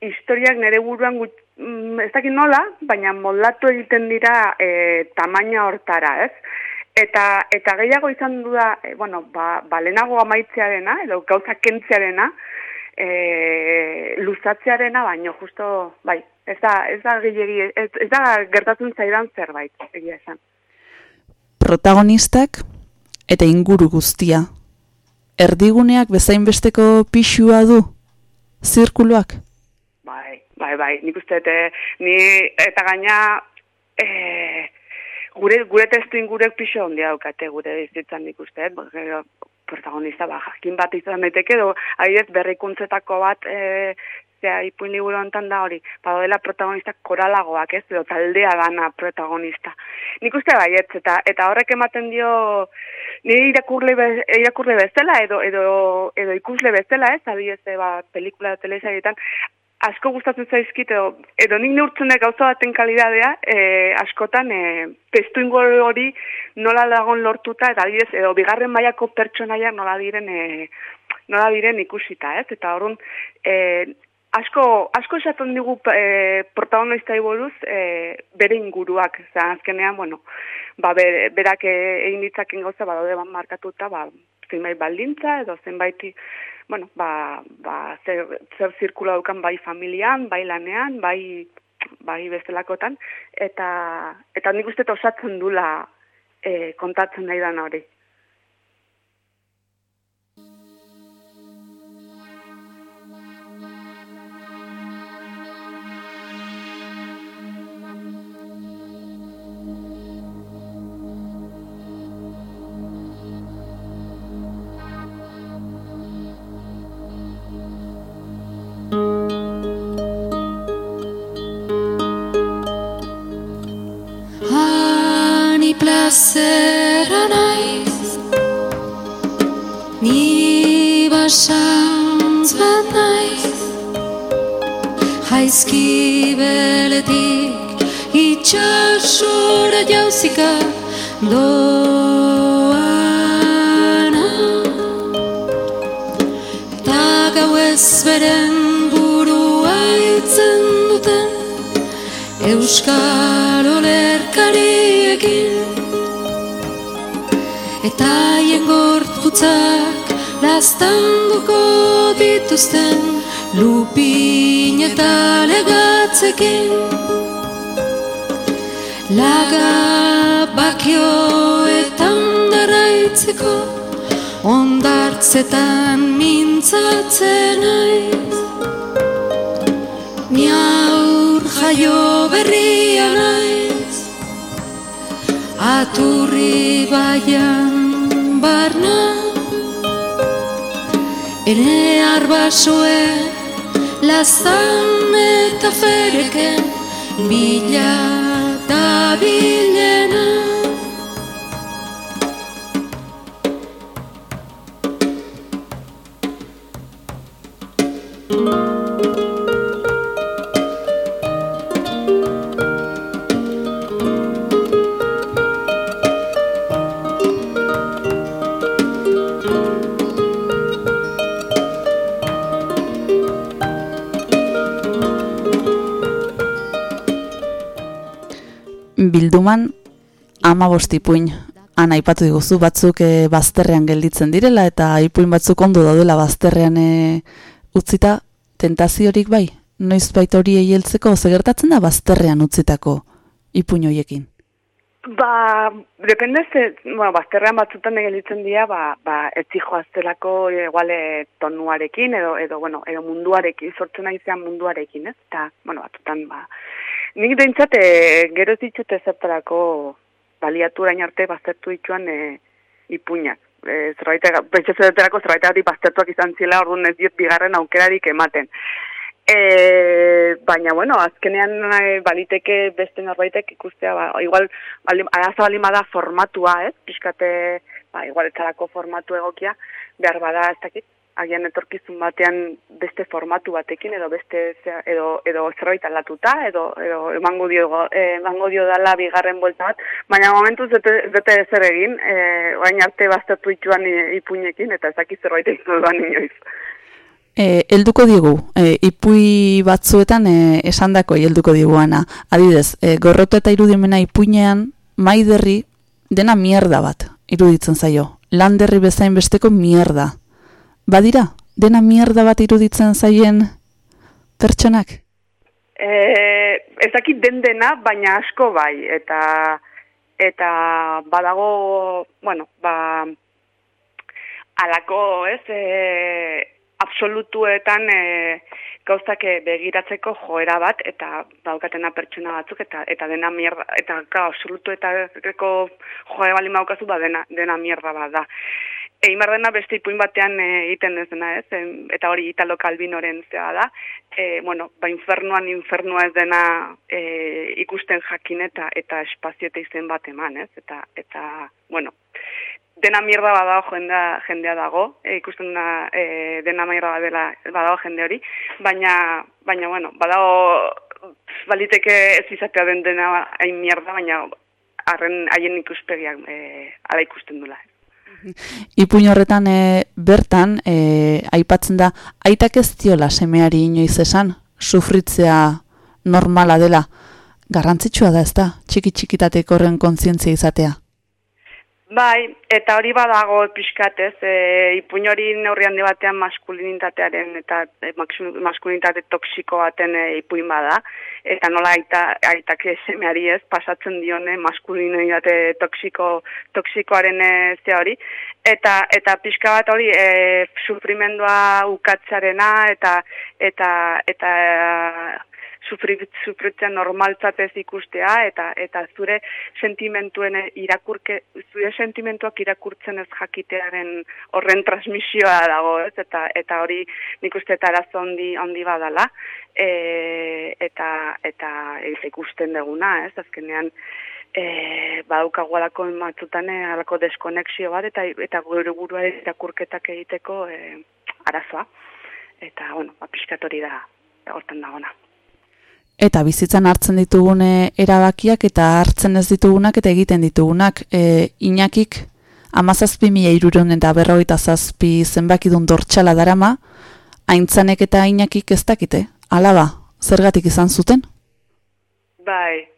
historiak nire buruan gut, mm, ez dakit nola, baina moldatu egiten dira e, tamaina hortara, ez? Eta, eta gehiago izan du da, e, bueno, ba, ba lehenago amaitzearena, edo gauza kentzearena, e, luzatzearena, baino justo, bai, ez da, ez da gehiagi, ez, ez da gertatzen zaidan zerbait, egia esan. Protagonistak eta inguru guztia. Erdiguneak bezainbesteko pixua du? Zirkuluak? Bai, bai, bai, nik uste, eh, ni eta gaina e, gure gure testu ingurek pixo handia daukate gure bizitzan nik uste, dut, gero protagonista ba, jakin bat izan daiteke edo adibidez berrikuntzetako bat e, zea ipuin liburu hontan da hori, badela protagonista koralagoak, ez, edo taldea dana protagonista. Nik uste baietz, eta eta horrek ematen dio nire irakurle, be, irakurle bezala edo, edo, edo ikusle bezala, ez, adibidez, e, ba, pelikula edo telesailetan, asko gustatzen zaizkit edo, edo nik neurtzen dut gauza baten kalidadea, e, askotan e, testu hori nola dagon lortuta eta adibidez edo bigarren mailako pertsonaiak nola diren e, nola diren ikusita, ez? Eta orrun e, asko, asko esaten digu e, protagonistai buruz e, bere inguruak, Osea, azkenean, bueno, ba, ber, berak egin ditzaken gauza, ba, daude ban markatuta, ba, zenbait baldintza, edo zenbait, bueno, ba, ba, zer, zer zirkula daukan bai familian, bai lanean, bai, bai bestelakotan, eta, eta nik uste osatzen dula e, kontatzen nahi dan hori. Itxasora jauzika doana Eta gau ez beren burua itzen duten Euskal olerkariekin Eta haien gorputzak lastanduko dituzten Lupin eta legatzekin Laga bakioetan daraitzeko Ondartzetan mintzatzen naiz. Ni aur jaio berria naiz. Aturri baian barna. Ene arbasoen lazan eta fereken Bila da bilena Bilduman ama ipuin. Han aipatu diguzu batzuk e, bazterrean gelditzen direla eta ipuin batzuk ondo daudela bazterrean e, utzita tentaziorik bai. Noiz baita hori heltzeko ze gertatzen da bazterrean utzitako ipuin hoiekin. Ba, depende ze, bueno, bazterrean batzutan gelditzen dira, ba, ba, etzi joaztelako iguale tonuarekin, edo, edo, bueno, edo munduarekin, sortzen zean munduarekin, ez? Eta, bueno, batzutan, ba, nik behintzat, e, gero ez ditut ezertarako baliatu arte baztertu dituan e, ipuinak. E, zerbait, pentsatzen zerbait baztertuak izan zila, orduan ez diot bigarren aukerarik ematen. E, baina, bueno, azkenean e, baliteke beste norbaitek ikustea, ba, igual, bali, arazo bali bada formatua, ez? Piskate, ba, igual etzalako formatu egokia, behar bada, ez dakit, agian etorkizun batean beste formatu batekin, edo beste, edo, edo zerbait aldatuta, edo, edo emango dio, eh, emango dio dala bigarren buelta bat, baina momentuz zete, zete ezer egin, e, orain arte baztertu dituan i- ipuinekin, eta ez dakit zerbait egin dudan inoiz. E, helduko digu, e, ipui batzuetan e, esandako helduko diguana. Adidez, e, gorroto eta irudimena ipuinean maiderri dena mierda bat iruditzen zaio. Landerri bezain besteko mierda. Badira, dena mierda bat iruditzen zaien pertsonak? E, ez dakit den dena, baina asko bai, eta eta badago, bueno, ba, alako, ez, e, absolutuetan e, gauzak e, begiratzeko joera bat, eta daukatena pertsona batzuk, eta eta dena mierda, eta ka, absolutuetako joera bali maukazu, ba, dena, dena mierda bat da. Egin behar dena beste ipuin batean e, egiten ez dena, ez? Eta hori Italo Calvinoren zea da. E, bueno, ba infernuan infernua ez dena e, ikusten jakin eta eta espazio eta izen bat eman, ez? Eta eta bueno, dena mierda badago jendea, jendea dago, e, ikusten da e, dena mierda badela badago jende hori, baina baina bueno, badago baliteke ez izatea den dena hain mierda, baina harren haien ikuspegiak e, ala ikusten dula. Ipuin horretan e, bertan e, aipatzen da aitak ez diola semeari inoiz esan, sufritzea normala dela. Garrantzitsua da ez da, txiki txikitatek horren kontzientzia izatea. Bai, eta hori badago pixkat ez, e, ipuin hori neurri handi batean maskulinitatearen eta e, maskulinitate toksiko baten e, ipuin bada, eta nola aita, aitak semeari ez, pasatzen dione maskulinitate toksiko, toksikoaren e, ze hori, eta eta pixka bat hori e, sufrimendua ukatzarena eta eta eta sufri, sufritzen normaltzat ez ikustea eta eta zure sentimentuen irakurke zure sentimentuak irakurtzen ez jakitearen horren transmisioa dago, ez? Eta eta hori nik uste eta arazo handi handi badala. E, eta eta ez ikusten deguna, ez? Azkenean eh badaukagu alako batzutan eh, alako deskonexio bat eta eta gure burua irakurketak egiteko eh, arazoa. Eta bueno, ba pixkat hori da hortan dagona. Eta bizitzan hartzen ditugune erabakiak eta hartzen ez ditugunak eta egiten ditugunak. E, inakik amazazpi mila iruron eta berrogeita zazpi zenbakidun dortxala darama, aintzanek eta inakik ez dakite. Alaba, zergatik izan zuten? Bai,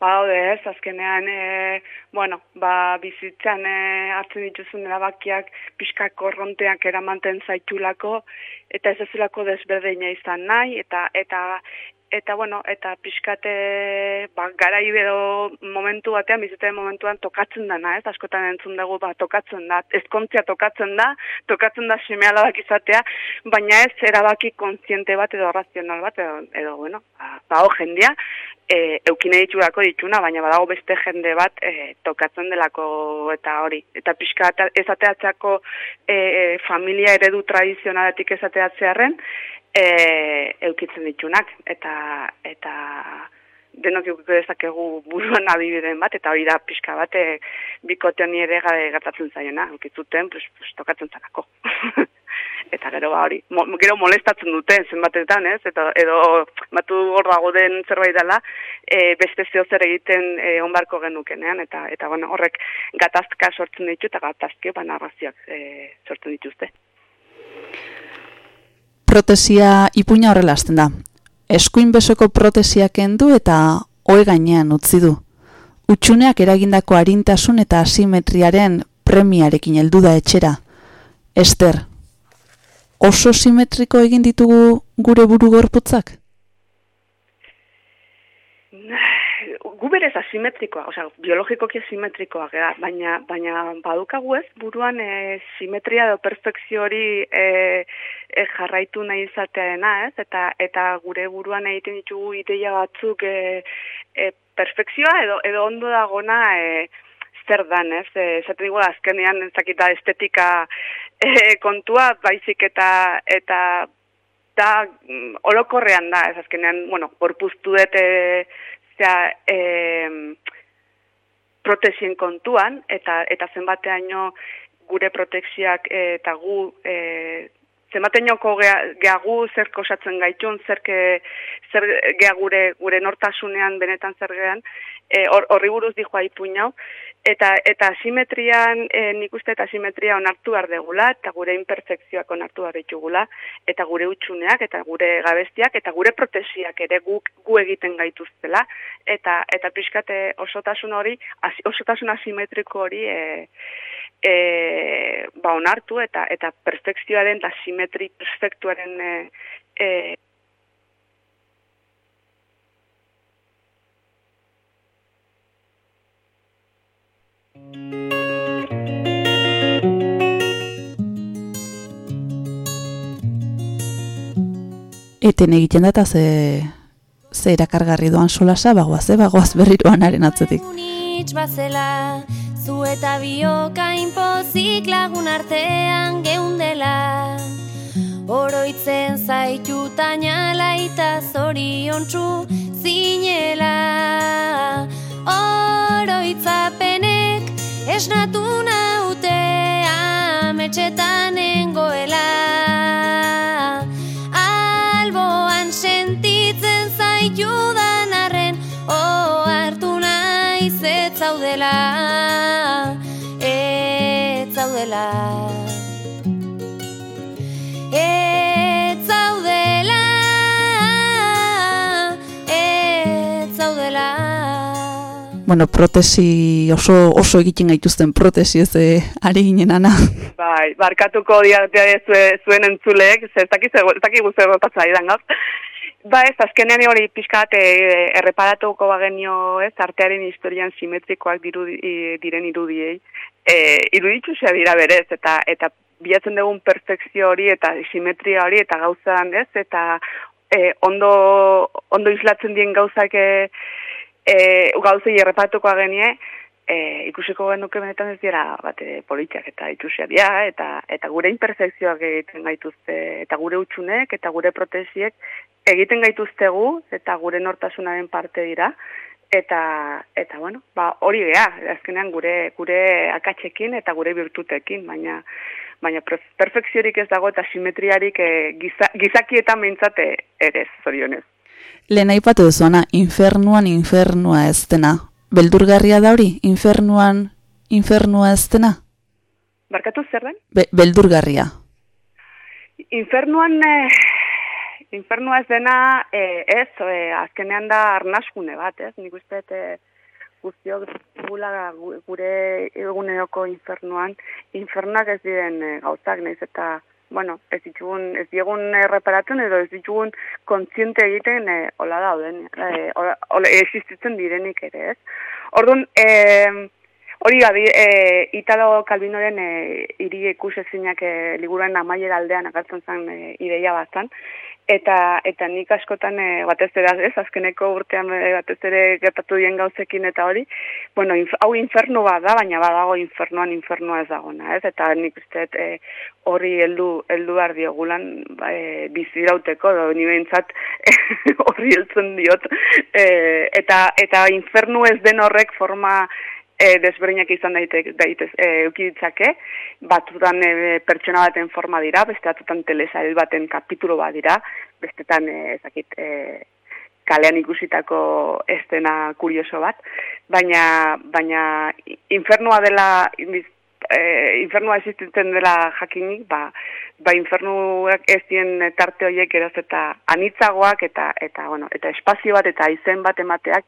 ba, haude ez, azkenean, e, bueno, ba, bizitzan e, hartzen dituzun erabakiak pixka korronteak eramanten zaitulako, eta ez ezulako desberdina izan nahi, eta eta eta bueno, eta pixkate ba, garai edo momentu batean, bizitzaren momentuan tokatzen dana, ez? Askotan entzun dugu, ba, tokatzen da, ezkontzia tokatzen da, tokatzen da seme alabak izatea, baina ez erabaki kontziente bat edo razional bat, edo, edo bueno, ba, bago jendia, e, eukine ditxurako ditxuna, baina badago beste jende bat e, tokatzen delako eta hori. Eta pixka ezateatzako e, familia eredu tradizionaletik ezateatzearen, e, eukitzen ditunak eta eta denok eukiko dezakegu buruan adibideen bat, eta hori da pixka bat e, bikotean ere gabe gertatzen zaiona, eukitzuten, pues, pues, tokatzen zanako. eta gero ba hori, mo, gero molestatzen duten zenbatetan, ez? Eta edo batu hor dago den zerbait dela, e, beste zeo zer egiten e, onbarko genukenean eta eta bueno, horrek gatazka sortzen ditu eta gatazke ba narrazioak e, sortzen dituzte. Protesia ipuina horrela hasten da. Eskuin besoko protesia kendu eta ohe gainean utzi du. Utsuneak eragindako arintasun eta asimetriaren premiarekin heldu da etxera. Ester, oso simetriko egin ditugu gure buru gorputzak? Gu berez asimetrikoa, osea, biologikoki asimetrikoa gara, baina baina badukagu ez buruan e, simetria edo perfekzio hori e, e, jarraitu nahi izatearena, ez? Eta eta gure buruan egiten ditugu ideia batzuk e, e, perfekzioa edo edo ondo dagona e, zer dan, ez? Esaten digu azkenean ezakita estetika e, kontua, baizik eta eta da mm, orokorrean da, ez azkenean, bueno, gorpuztu dut zera, e, protesien kontuan, eta eta zenbateaino gure proteksiak eta gu e, zenbateainoko gea gu zer kosatzen gaitun, zer, ke, zer gea gure, gure nortasunean benetan zer gean, e, horri buruz dijoa ipuñau, eta eta asimetrian e, nik uste eta asimetria onartu behar degula, eta gure imperfekzioak onartu behar ditugula, eta gure utxuneak, eta gure gabestiak, eta gure protesiak ere gu, gu egiten gaituztela, eta eta pixkate osotasun hori, as, osotasun asimetriko hori e, e, ba onartu, eta eta perfekzioaren eta asimetri perfektuaren e, e, Eten egiten da eta ze, ze erakargarri doan solasa, bagoaz, eh? bagoaz berriroan haren atzetik. Unitz bazela, zu eta bioka inpozik lagun artean geundela. Oroitzen zaitu tainala eta zoriontsu zinela. Oroitzapenek esnatu naute ametxetan nengoela. Alboan sentitzen zaitudan arren, bueno, protesi oso oso egiten gaituzten protesi ez eh, ari ginen ana. Bai, barkatuko diatea zue, zuen entzuleek, ze ez dakit ez dakit guzti gertatzen ari dan gaur. Ba ez, azkenean hori pixkat e, erreparatuko bagenio ez, artearen historian simetrikoak diru, diren irudiei. E, iruditxusia dira berez, eta eta bilatzen dugun perfekzio hori eta simetria hori eta gauzan ez, eta e, ondo, ondo islatzen dien gauzak e, e, gauzei errepatuko genie, e, ikusiko genuke benetan ez dira bat e, politiak eta itxusia dira, eta, eta gure imperfekzioak egiten gaituzte, eta gure utxunek, eta gure protesiek egiten gaituztegu, eta gure nortasunaren parte dira, eta eta bueno, ba hori gea, azkenean gure gure akatsekin eta gure virtutekin, baina baina perf- perfekziorik ez dago eta simetriarik e, giza, gizakietan meintzate ere ez, zorionez. Lehen aipatu duzu ana, infernuan infernua ez dena. Beldurgarria da hori, infernuan infernua ez dena? Barkatu zer den? Be, beldurgarria. Infernuan eh, infernua ez dena eh, ez, eh, azkenean da arnaskune bat, ez? Nik uste eh, guztiok gula gu- gure eguneroko infernuan, infernuak ez diren eh, gauzak, naiz eta bueno, ez ditugun, ez diegun erreparatzen edo ez ditugun kontziente egiten eh, hola dauden, eh, hola, hola, existitzen direnik ere, ez? Orduan, eh, Hori gabi, e, Italo Calvinoren e, iri ikusezinak e, liburuen amaiera aldean agertzen zen e, ideia batzan, eta eta nik askotan e, batez ere ez, azkeneko urtean e, batez ere gertatu dien gauzekin eta hori, bueno, inf hau infernu bat da, baina badago infernuan infernua ez dagona, ez? Eta nik uste e, hori heldu heldu behar diogulan ba, e, bizirauteko, edo ni behintzat horri heltzen diot, e, eta, eta infernu ez den horrek forma e, desberdinak izan daitez, daitez e, euki ditzake, batzutan e, pertsona baten forma dira, beste batzutan telesail baten kapitulo bat dira, bestetan e, ezakit, e, kalean ikusitako estena kurioso bat, baina baina infernua dela indiz- e, infernua existitzen dela jakinik, ba, ba infernuak ez dien tarte horiek eraz eta anitzagoak eta eta bueno, eta espazio bat eta izen bat emateak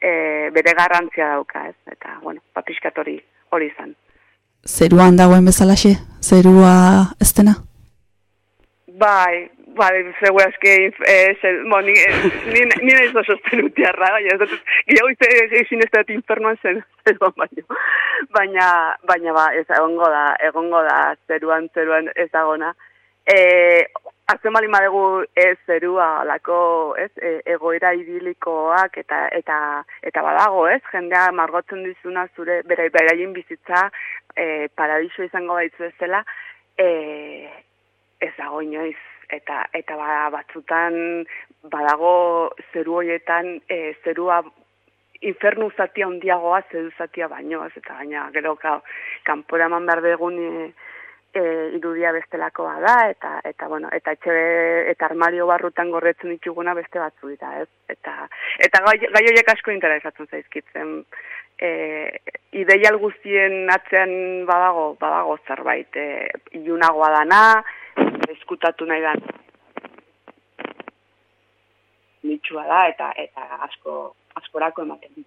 e, bere garrantzia dauka, ez? Eta bueno, ba pixkat hori hori izan. Zeruan dagoen bezalaxe, zerua ez? Bai, bai, zeu eske, eh, se, bo, ni, ni, ni naiz oso zenutiarra, baina ez dut, gehiago izte ezin ez dut infernuan zen, zeruan baino. Baina, baina ba, ez egongo da, egongo da, zeruan, zeruan ez dagona. E, azken bali madegu ez zerua alako, ez, e, egoera idilikoak eta eta eta badago, ez, jendea margotzen dizuna zure bere beraien bizitza e, paradiso izango baitzu ez dela, e, ez dago inoiz. Eta eta ba, batzutan badago zeru hoietan e, zerua infernu zatia handiagoa zeru zatia baino ez? Eta gaina gero ka, kanpora eman behar dugun e, e, irudia bestelakoa da eta eta bueno eta etxe eta armario barrutan gorretzen dituguna beste batzu dira ez? Eta eta gai, horiek asko interesatzen zaizkitzen. E, ideial guztien atzean badago badago zerbait e, ilunagoa dana eskutatu nahi da nitsua da eta eta asko askorako ematen du.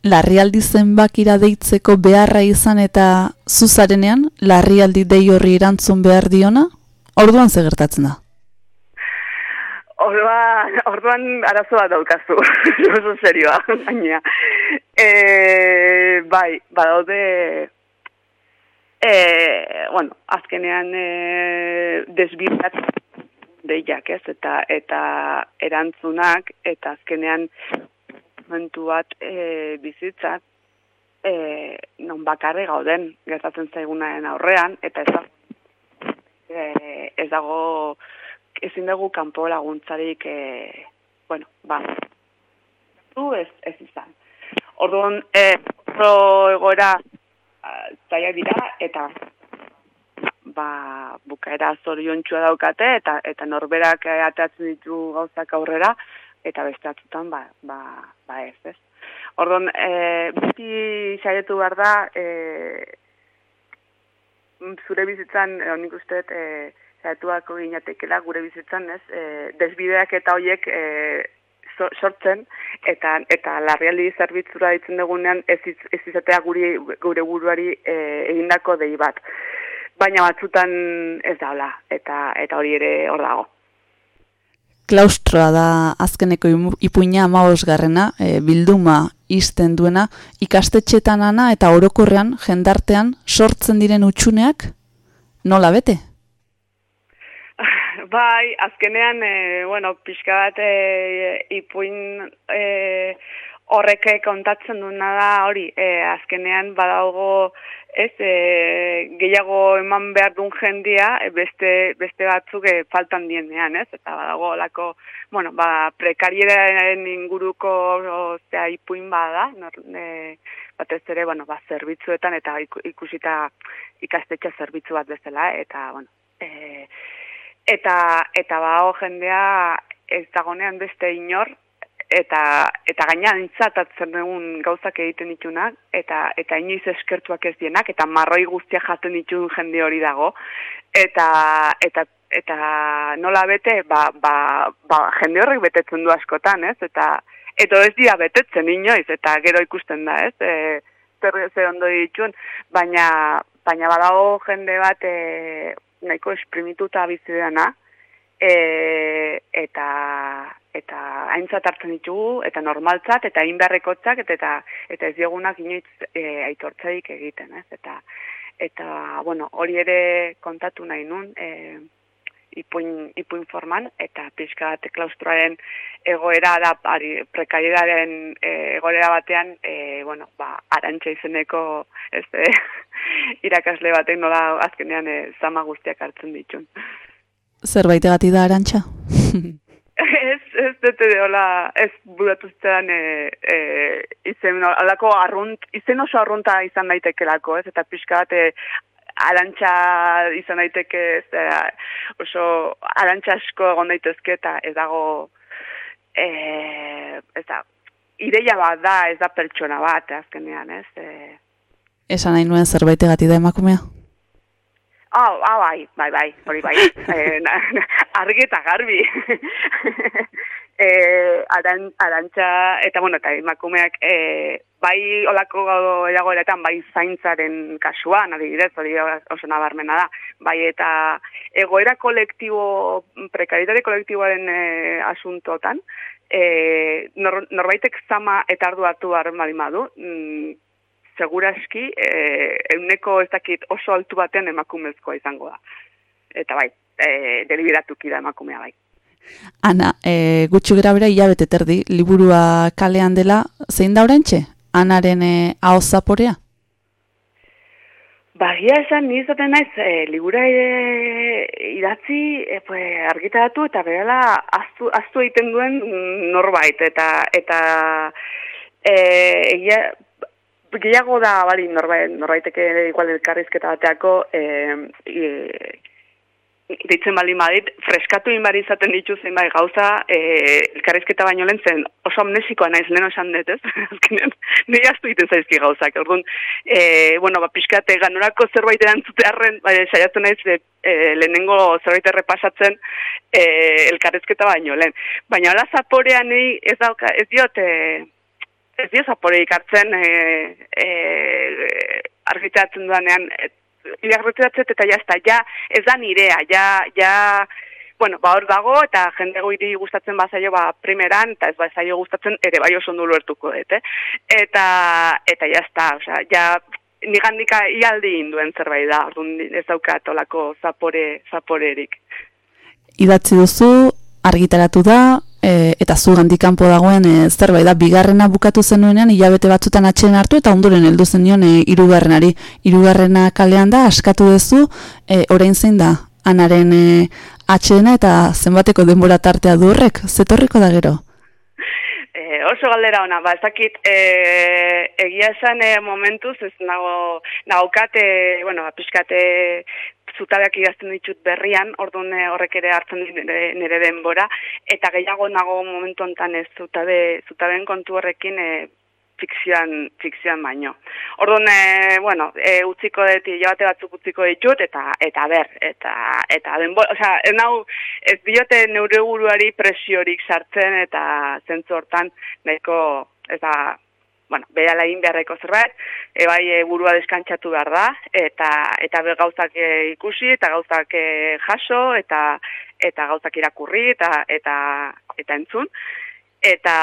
Larrialdi zenbakira deitzeko beharra izan eta zuzarenean, larrialdi dei horri erantzun behar diona, orduan ze gertatzen da. Orduan, orduan arazo bat daukazu, oso serioa, baina. E, bai, badaude, e, bueno, azkenean e, desbirtat deiak ez, eta, eta erantzunak, eta azkenean momentu bat e, bizitzat, e, non bakarri gauden gertatzen zaigunaren aurrean, eta ez dago, e, ez dago ezin dugu kanpo laguntzarik e, bueno, ba, du ez, ez izan. Orduan, e, oso egoera zaila dira, eta ba, bukaera zoriontxua daukate, eta eta norberak ateratzen ditu gauzak aurrera, eta beste batzutan, ba, ba, ba ez, ez. Orduan, e, beti saiatu behar da, e, zure bizitzan, e, nik uste, e, saiatuako ginatekela gure bizitzan, ez, e, desbideak eta hoiek e, so- sortzen, eta eta larrialdi zerbitzura ditzen dugunean ez, ez izatea guri, gure buruari e, egindako dei bat. Baina batzutan ez da hola, eta, eta hori ere hor dago. Klaustroa da azkeneko ipuina amabosgarrena, e, bilduma izten duena, ikastetxetan ana eta orokorrean, jendartean, sortzen diren utxuneak, nola bete? Bai, azkenean, e, bueno, pixka bat e, ipuin e, horrek kontatzen duena da hori, e, azkenean badaugo ez, e, gehiago eman behar duen jendia, e, beste, beste batzuk e, faltan dienean, ez? Eta badago olako, bueno, ba, prekarieraren inguruko ozea, ipuin bada, nor, e, batez ere, bueno, ba, zerbitzuetan eta iku- ikusita ikastetxe zerbitzu bat bezala, eta, bueno, e, eta eta bao jendea ez dagonean beste inor eta eta gaina intzatatzen dugun gauzak egiten ditunak eta eta inoiz eskertuak ez dienak eta marroi guztia jaten dituen jende hori dago eta eta eta nola bete ba, ba, ba, jende horrek betetzen du askotan, ez? Eta eta ez dira betetzen inoiz eta gero ikusten da, ez? E, zer, zer ondo ditun, baina baina badago jende bat e, nahiko esprimituta bizi dena, e, eta eta aintzat hartzen ditugu eta normaltzat eta egin beharrekotzak eta eta, eta ez diogunak inoiz e, aitortzaik egiten, ez? Eta eta bueno, hori ere kontatu nahi nun, e, ipuin, ipuin forman, eta pixka bat klaustroaren egoera da, ari, prekaridaren e, egoera batean, e, bueno, ba, arantxa izeneko ez, e, irakasle batek nola azkenean e, zama guztiak hartzen ditun. Zerbait egati da arantxa? ez, ez dute hola, ez buratu zitzaidan e, e, izen, alako arrunt, izen oso arrunta izan daitekelako, ez, eta pixka bat e, arantxa izan daiteke, ez, e, oso arantxa asko egon daitezke, eta ez dago, e, ez da, ideia bat da, ez da pertsona bat, azkenean, ez, e, Esan nahi nuen zerbait egati da emakumea? Ah, ah, bai, bai, bai, hori bai, e, na, na, argi eta garbi. e, aran, arantxa, eta bueno, eta emakumeak, e, bai olako eragoeretan, bai zaintzaren kasuan, adibidez, hori oso nabarmena da, bai eta egoera kolektibo, prekaritari kolektiboaren e, asuntotan, e, nor, norbaitek zama eta ardu hartu behar baldin badu, mm, seguraski eh, euneko ez dakit oso altu baten emakumezkoa izango da. Eta bai, eh, delibiratuki da emakumea bai. Ana, e, gutxi gara bera hilabete terdi, liburua kalean dela, zein da orantxe? Anaren e, hau zaporea? Bagia esan, ni izaten naiz, e, libura e, idatzi e, pues, argitaratu eta berela aztu, aztu egiten duen norbait. Eta, eta e, egia, gehiago da, bali, norbait, norbaiteke igual elkarrizketa bateako, e, e, ditzen bali madit, freskatu inbar izaten ditu zenbait gauza, e, elkarrizketa baino lehen zen, oso amnesikoa naiz lehen osan dut, ez? Azkenean, nire astu egiten zaizki gauzak. Orduan, e, bueno, ba, pixkate ganorako zerbait erantzutearren, ba, saiatu naiz, e, e, lehenengo zerbait errepasatzen e, elkarrizketa baino lehen. Baina hola zaporean ez, dauka, ez diot, e, ez dio zaporeik hartzen e, e, argitaratzen dudanean, e, irakurtzeratzet eta jazta, ja, ez da nirea, ja, ja, bueno, ba hor dago, eta jende goiri gustatzen bazaio, ba, primeran, eta ez bazaio gustatzen, ere bai oso ondo ulertuko dut, eh? Eta, eta jazta, osea, ja, nigandika ialdi induen zerbait da, orduan ez daukat olako zapore, zaporerik. Idatzi duzu, argitaratu da, e, eta zu kanpo dagoen e, zerbait da, bigarrena bukatu zenuenean, hilabete batzutan atxen hartu, eta ondoren heldu zenion e, irugarrenari. Irugarrena kalean da, askatu duzu, e, orain zein da, anaren e, atxena eta zenbateko denbora tartea du horrek, zetorriko da gero? E, oso galdera ona, ba, ez dakit, e, egia esan e, momentuz, ez nago, nagokate, bueno, ba, pixkate zutabeak idazten ditut berrian, orduan e, horrek ere hartzen nire, nire denbora, eta gehiago nago momentu hontan ez zutabe, zutaben kontu horrekin e, fikzioan, fikzioan baino. Orduan, e, bueno, e, utziko dut, hilabate batzuk utziko ditut, eta eta ber, eta, eta denbo, osea, ez nau, ez diote neure buruari presiorik sartzen, eta zentzu hortan, nahiko, ez da, bueno, behala egin beharreko zerbait, e, bai e, burua deskantzatu behar da, eta eta be gauzak e, ikusi, eta gauzak e, jaso, eta eta gauzak irakurri, eta eta eta entzun, eta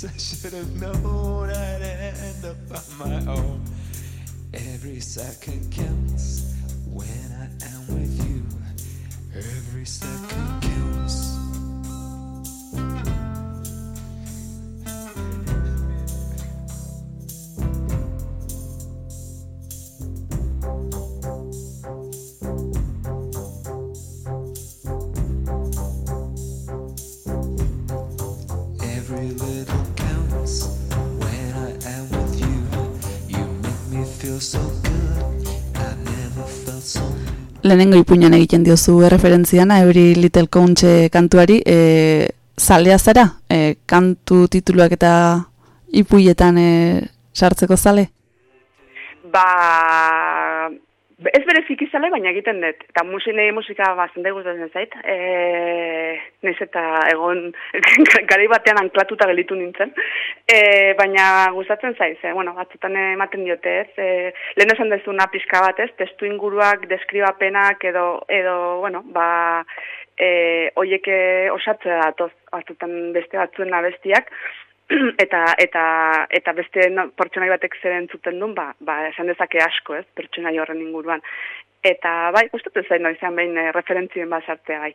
guess I should have known I'd end up on my own. Every second counts when I am with you. Every second Lehenengo ipuinan egiten diozu erreferentziana, Every Little Countche kantuari, e, zalea zara? E, kantu tituluak eta ipuietan e, sartzeko zale? Ba, ez bere zale, baina egiten dut. Eta musine musika bastante gustatzen zait. E, Naiz eta egon gari batean anklatuta gelitu nintzen. E, baina gustatzen zaiz, e, bueno, batzutan ematen diote, ez? E, lehen esan dezuna pixka bat, ez? Testu inguruak, deskribapenak edo, edo bueno, ba, e, oiek osatzea datoz, batzutan beste batzuen abestiak, eta eta eta beste no, pertsonai batek zer entzuten duen, ba, ba esan dezake asko, ez, pertsonai horren inguruan. Eta bai, gustatzen zain no izan behin e, referentzien bat sartzea bai.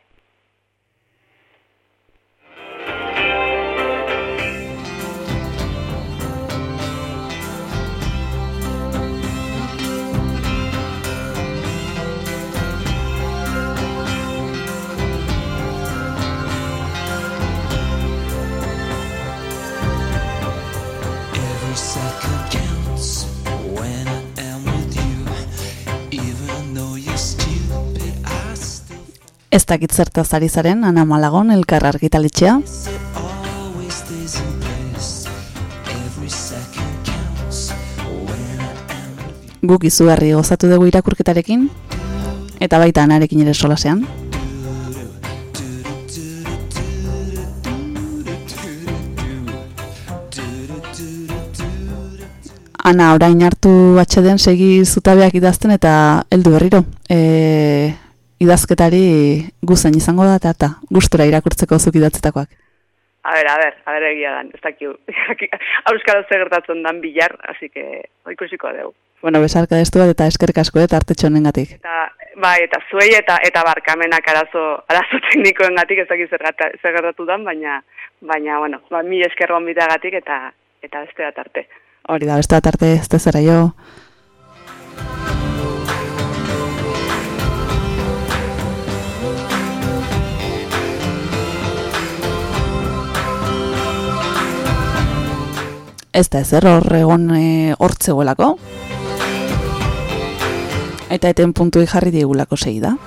Ez dakit zertaz ari zaren, Ana Malagon, elkar argitaletxea. Guk izugarri gozatu dugu irakurketarekin, eta baita anarekin ere solasean. Ana, orain hartu atxeden segi zutabeak idazten eta heldu berriro. E, idazketari guzen izango da eta eta gustura irakurtzeko zuk idatzetakoak. A ber, a ber, a ber egia dan, ez dakiu. Euskara zer gertatzen dan bilar, así que ikusiko dugu. Bueno, besarka destu bat eta eskerrik asko eta arte txonengatik. Eta, bai, eta zuei eta eta barkamenak arazo, arazo teknikoen gatik ez dakit zer, gertatu dan, baina, baina, bueno, ba, mi esker gonbitagatik eta eta beste bat arte. Hori da, beste bat arte, ez da zera jo. Ez da ezer hor egon e, hortzegoelako. Eta eten puntuik jarri diegulako segi da.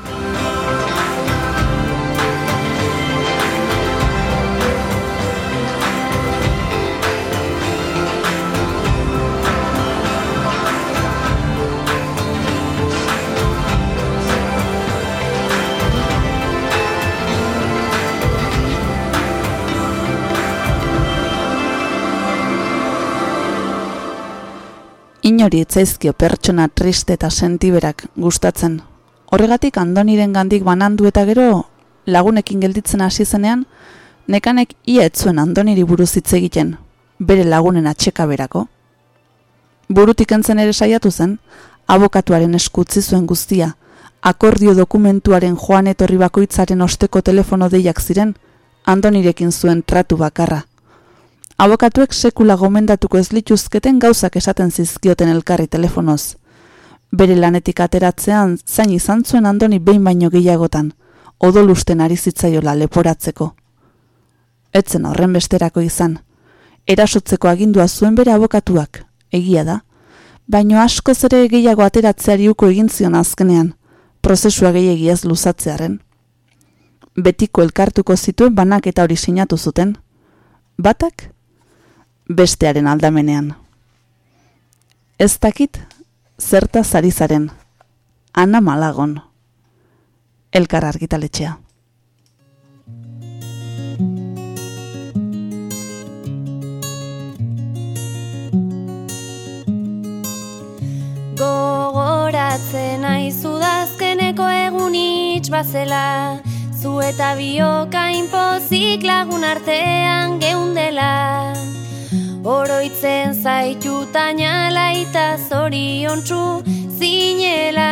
Inori etzaizkio pertsona triste eta sentiberak gustatzen. Horregatik andoniren gandik banandu eta gero lagunekin gelditzen hasi zenean, nekanek ia etzuen andoniri buruz hitz egiten, bere lagunen atxeka berako. Burutik entzen ere saiatu zen, abokatuaren eskutzi zuen guztia, akordio dokumentuaren joan etorri bakoitzaren osteko telefono deiak ziren, andonirekin zuen tratu bakarra. Abokatuek sekula gomendatuko ez lituzketen gauzak esaten zizkioten elkarri telefonoz. Bere lanetik ateratzean zain izan zuen andoni behin baino gehiagotan, odolusten ari zitzaiola leporatzeko. Etzen horren besterako izan. Erasotzeko agindua zuen bere abokatuak, egia da, baino askoz ere gehiago ateratzeari uko egin zion azkenean, prozesua gehiegi luzatzearen. Betiko elkartuko zituen banak eta hori sinatu zuten. Batak? Bestearen aldamenean. Ez dakit, zerta zarizaren. Ana Malagon. Elkar argitaletxea. Gogoratzen aizu dazkeneko egun itx bazela Zu eta biokain pozik lagun artean geundela Oroitzen zaitu tainala eta zoriontsu zinela.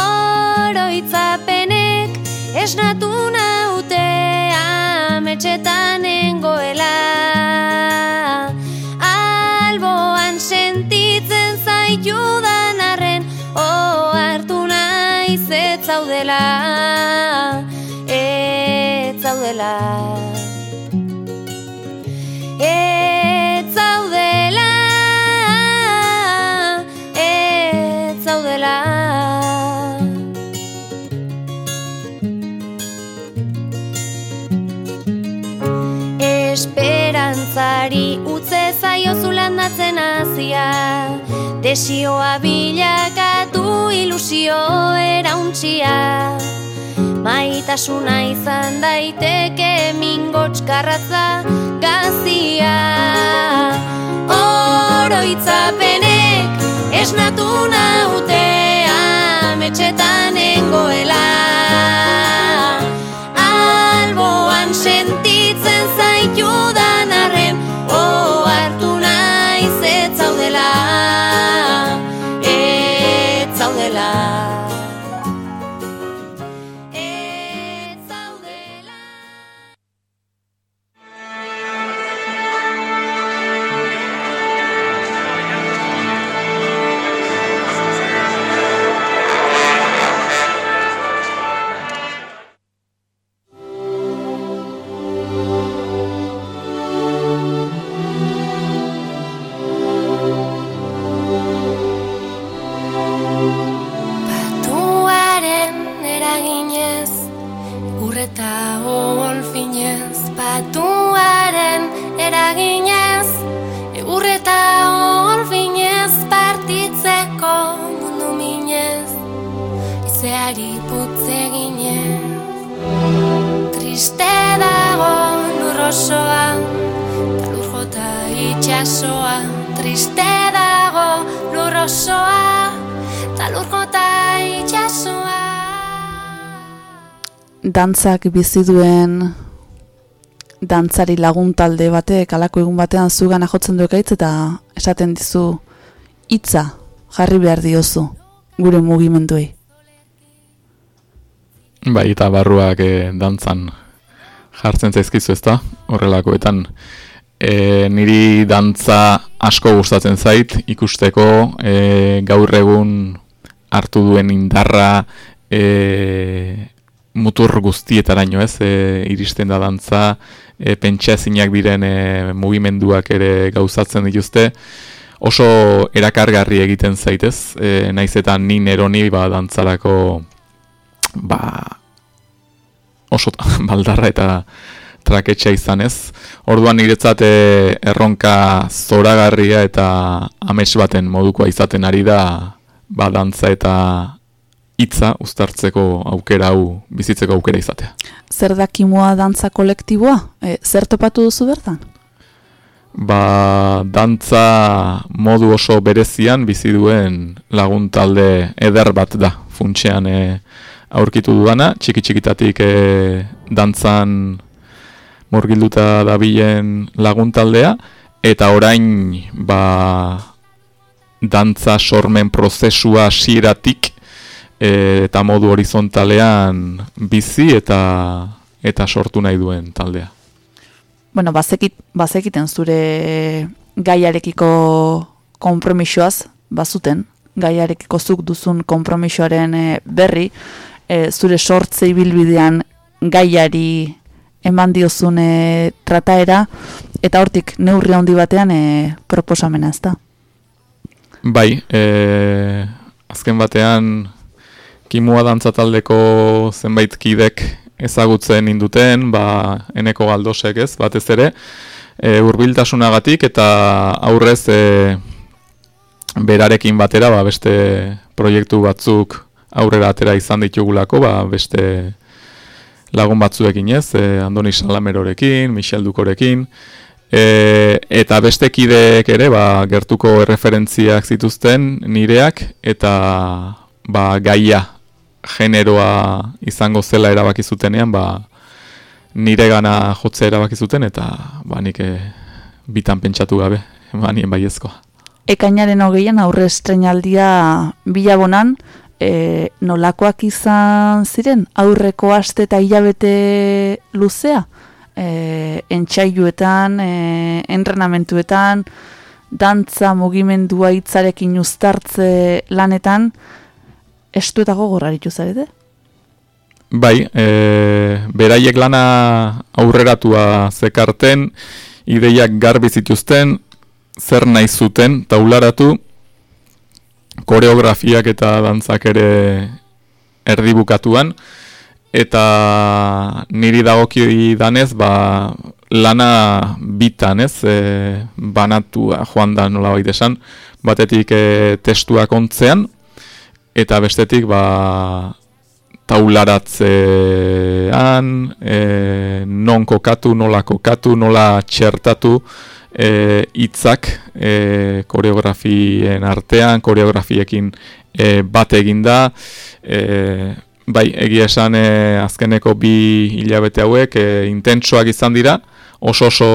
Oroitzapenek esnatu naute ametxetan nengoela. Alboan sentitzen zaitudan arren O hartu naiz ez zaudela Ez zaudela hasia Desioa bilakatu ilusio erauntxia Maitasuna izan daiteke mingotxkarratza gazia. Oroitzapenek esnatu naute ametxetan nengoela. Alboan sentitzen zaitudan arren itxasoa, triste dago lurrosoa, ta lur jota itxasoa. dantzak bizi duen dantzari lagun talde batek alako egun batean zugana jotzen du ekaitz eta esaten dizu hitza jarri behar diozu gure mugimenduei. Bai, eta barruak e, dantzan jartzen zaizkizu ezta, horrelakoetan. E, niri dantza asko gustatzen zait, ikusteko e, gaur egun hartu duen indarra e, mutur guztietaraino ez, e, iristen da dantza, e, pentsaezinak diren e, mugimenduak ere gauzatzen dituzte, oso erakargarri egiten zaitez, e, naiz eta ni neroni ba, dantzarako ba, oso baldarra eta traketxa izanez. Orduan niretzat e, erronka zoragarria eta amets baten modukoa izaten ari da ba, dantza eta hitza uztartzeko aukera hau bizitzeko aukera izatea. Zer da kimua dantza kolektiboa? E, zer topatu duzu bertan? Ba, dantza modu oso berezian bizi duen lagun talde eder bat da funtsean e, aurkitu dudana, txiki txikitatik e, dantzan murgilduta dabilen lagun taldea, eta orain ba, dantza sormen prozesua hasieratik e, eta modu horizontalean bizi eta eta sortu nahi duen taldea. Bueno, bazekit, bazekiten zure gaiarekiko konpromisoaz bazuten, gaiarekiko zuk duzun konpromisoaren e, berri, e, zure sortze ibilbidean gaiari eman diozun e, trataera, eta hortik neurri handi batean e, proposamena ez da. Bai, e, azken batean kimua dantza taldeko zenbait kidek ezagutzen induten, ba, eneko galdosek ez, batez ere, e, urbiltasunagatik eta aurrez e, berarekin batera ba, beste proiektu batzuk aurrera atera izan ditugulako, ba, beste lagun batzuekin ez, e, Andoni Salamerorekin, Michel Dukorekin, e, eta beste kideek ere ba, gertuko erreferentziak zituzten nireak, eta ba, gaia generoa izango zela erabaki zutenean, ba, nire gana jotze erabaki zuten, eta ba, nik e, bitan pentsatu gabe, ba, nien baiezkoa. Ekainaren hogeian aurre estrenaldia bilabonan, e, nolakoak izan ziren aurreko aste eta hilabete luzea? E, entxailuetan, e, entrenamentuetan, dantza mugimendua hitzarekin uztartze lanetan, estu eta gogorraritu zarete? Bai, e, beraiek lana aurreratua zekarten, ideiak garbi zituzten, zer nahi zuten taularatu, koreografiak eta dantzak ere erdibukatuan, eta niri dagoki danez, ba, lana bitan, ez, e, banatua joan da nola esan, batetik e, testuak ontzean, eta bestetik, ba, taularatzean, e, non kokatu, nola kokatu, nola txertatu, e, itzak e, koreografien artean, koreografiekin e, bat eginda, e, bai, egia esan e, azkeneko bi hilabete hauek e, intentsoak izan dira, oso oso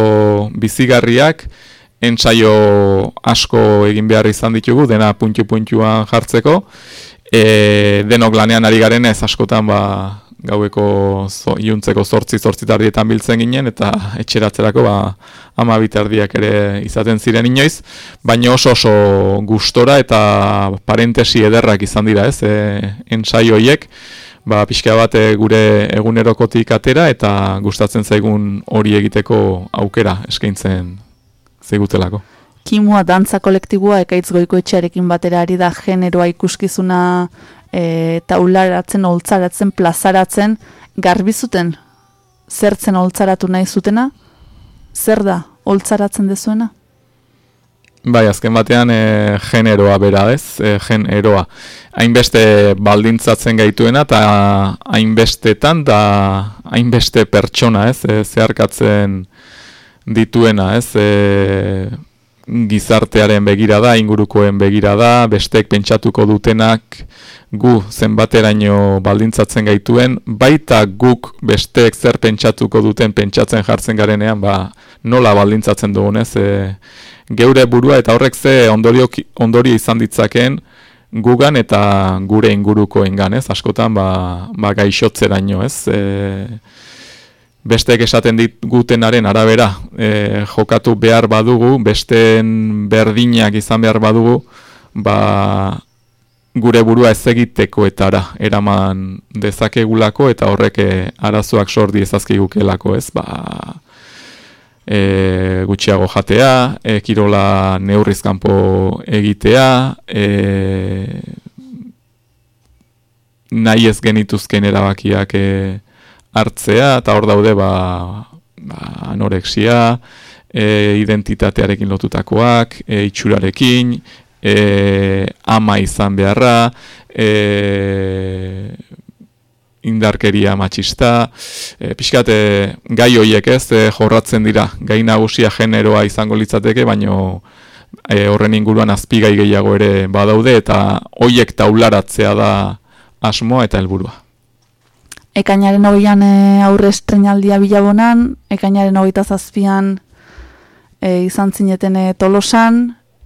bizigarriak, entsaio asko egin behar izan ditugu, dena puntu-puntuan jartzeko, e, denok lanean ari garen ez askotan ba, gaueko zo, iuntzeko zortzi zortzi tardietan biltzen ginen, eta etxeratzerako ba, ama bitardiak ere izaten ziren inoiz, baina oso oso gustora eta parentesi ederrak izan dira ez, e, ensaioiek, ba, pixka bat e, gure egunerokotik atera eta gustatzen zaigun hori egiteko aukera eskaintzen zigutelako. Kimua dantza kolektibua ekaitz goiko etxearekin batera ari da generoa ikuskizuna e, taularatzen, oltzaratzen, plazaratzen, garbi zuten zertzen oltzaratu nahi zutena? Zer da oltzaratzen dezuena? Bai, azken batean e, generoa bera ez, e, generoa. Hainbeste baldintzatzen gaituena eta hainbestetan da hainbeste pertsona ez, e, zeharkatzen dituena ez, e, gizartearen begirada, ingurukoen begirada, bestek pentsatuko dutenak gu zenbateraino baldintzatzen gaituen, baita guk besteek zer pentsatuko duten pentsatzen jartzen garenean, ba, nola baldintzatzen dugunez, e, geure burua eta horrek ze ondorio, ondorio izan ditzakeen gugan eta gure inguruko engan, ez? Askotan, ba, ba gaixotzeraino, ez? E, besteek esaten digutenaren arabera e, jokatu behar badugu, besteen berdinak izan behar badugu, ba, gure burua ez egitekoetara eraman dezakegulako eta horrek e, arazoak sordi ezazkigukelako ez, ba, e, gutxiago jatea, e, kirola neurrizkanpo egitea, e, nahi ez genituzken erabakiak e, hartzea, eta hor daude ba, ba, anorexia, e, identitatearekin lotutakoak, e, itxurarekin, e, ama izan beharra, e, indarkeria matxista, e, pixkat e, gai horiek ez e, jorratzen dira, gai nagusia generoa izango litzateke, baino e, horren inguruan azpigai gehiago ere badaude, eta hoiek taularatzea da asmoa eta helburua. Ekainaren hogeian e, aurre estrenaldia bilabonan, ekainaren hogeita zazpian e, izan zineten e, tolosan,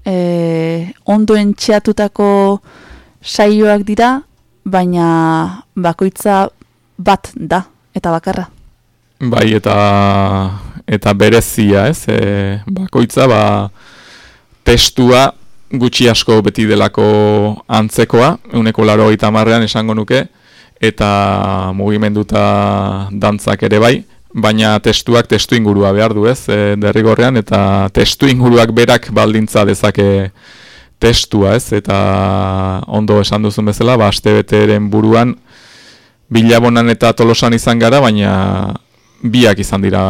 e, ondoen txeatutako saioak dira, baina bakoitza bat da, eta bakarra. Bai, eta eta berezia, ez? E, bakoitza, ba, testua gutxi asko beti delako antzekoa, euneko laro marrean esango nuke, eta mugimenduta dantzak ere bai, baina testuak testu ingurua behar du ez, e, derrigorrean, eta testu inguruak berak baldintza dezake testua ez, eta ondo esan duzun bezala, ba, aste beteren buruan, bilabonan eta tolosan izan gara, baina biak izan dira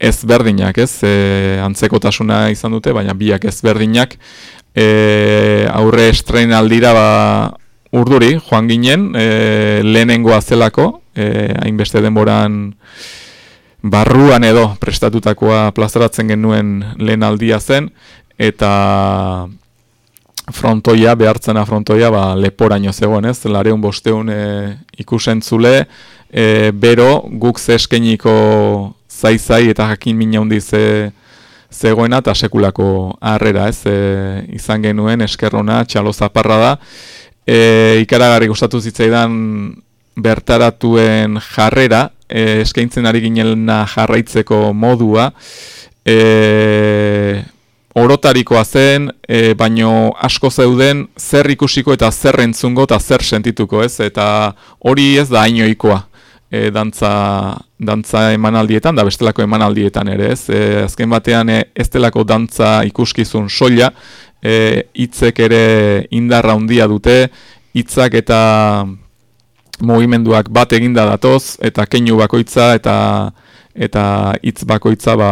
ezberdinak, ez? E, antzekotasuna izan dute, baina biak ezberdinak. E, aurre estrein aldira ba, urduri, joan ginen, e, lehenengoa zelako, e, hainbeste denboran barruan edo prestatutakoa plazaratzen genuen lehen aldia zen, eta frontoia, behartzena frontoia, ba, leporaino zegoen, ez? Lareun bosteun e, ikusentzule, e, bero guk zeskeniko zai-zai eta jakin mina hundi ze, zegoena eta sekulako harrera, ez? E, izan genuen eskerrona, txalo zaparra da. E, ikaragarri gustatu zitzaidan bertaratuen jarrera, e, eskaintzen ari ginelna jarraitzeko modua, e, orotarikoa zen, e, baino asko zeuden zer ikusiko eta zer entzungo eta zer sentituko, ez? Eta hori ez da hainoikoa e, dantza, dantza emanaldietan, da bestelako emanaldietan ere, ez? E, azken batean e, ez delako dantza ikuskizun soila, e, hitzek ere indarra handia dute, hitzak eta mugimenduak bat eginda datoz, eta keinu bakoitza eta eta hitz bakoitza ba,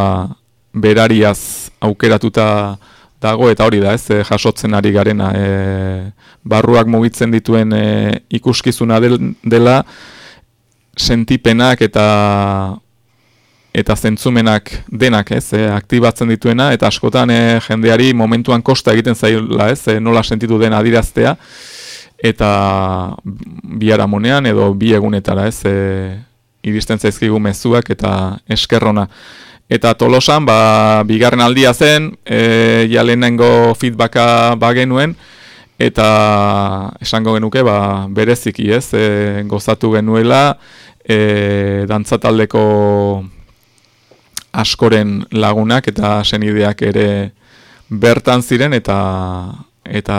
berariaz aukeratuta dago eta hori da, ez, e, jasotzen ari garena. E, barruak mugitzen dituen e, ikuskizuna dela, sentipenak eta eta zentzumenak denak, ez, e, aktibatzen dituena eta askotan e, jendeari momentuan kosta egiten zaila, ez, e, nola sentitu dena adiraztea eta biharamonean edo bi egunetara, ez, e, iristen zaizkigu mezuak eta eskerrona. Eta tolosan, ba, bigarren aldia zen, e, ja lehenengo feedbacka bagenuen, eta esango genuke, ba, bereziki ez, e, gozatu genuela, e, dantzataldeko askoren lagunak eta senideak ere bertan ziren eta eta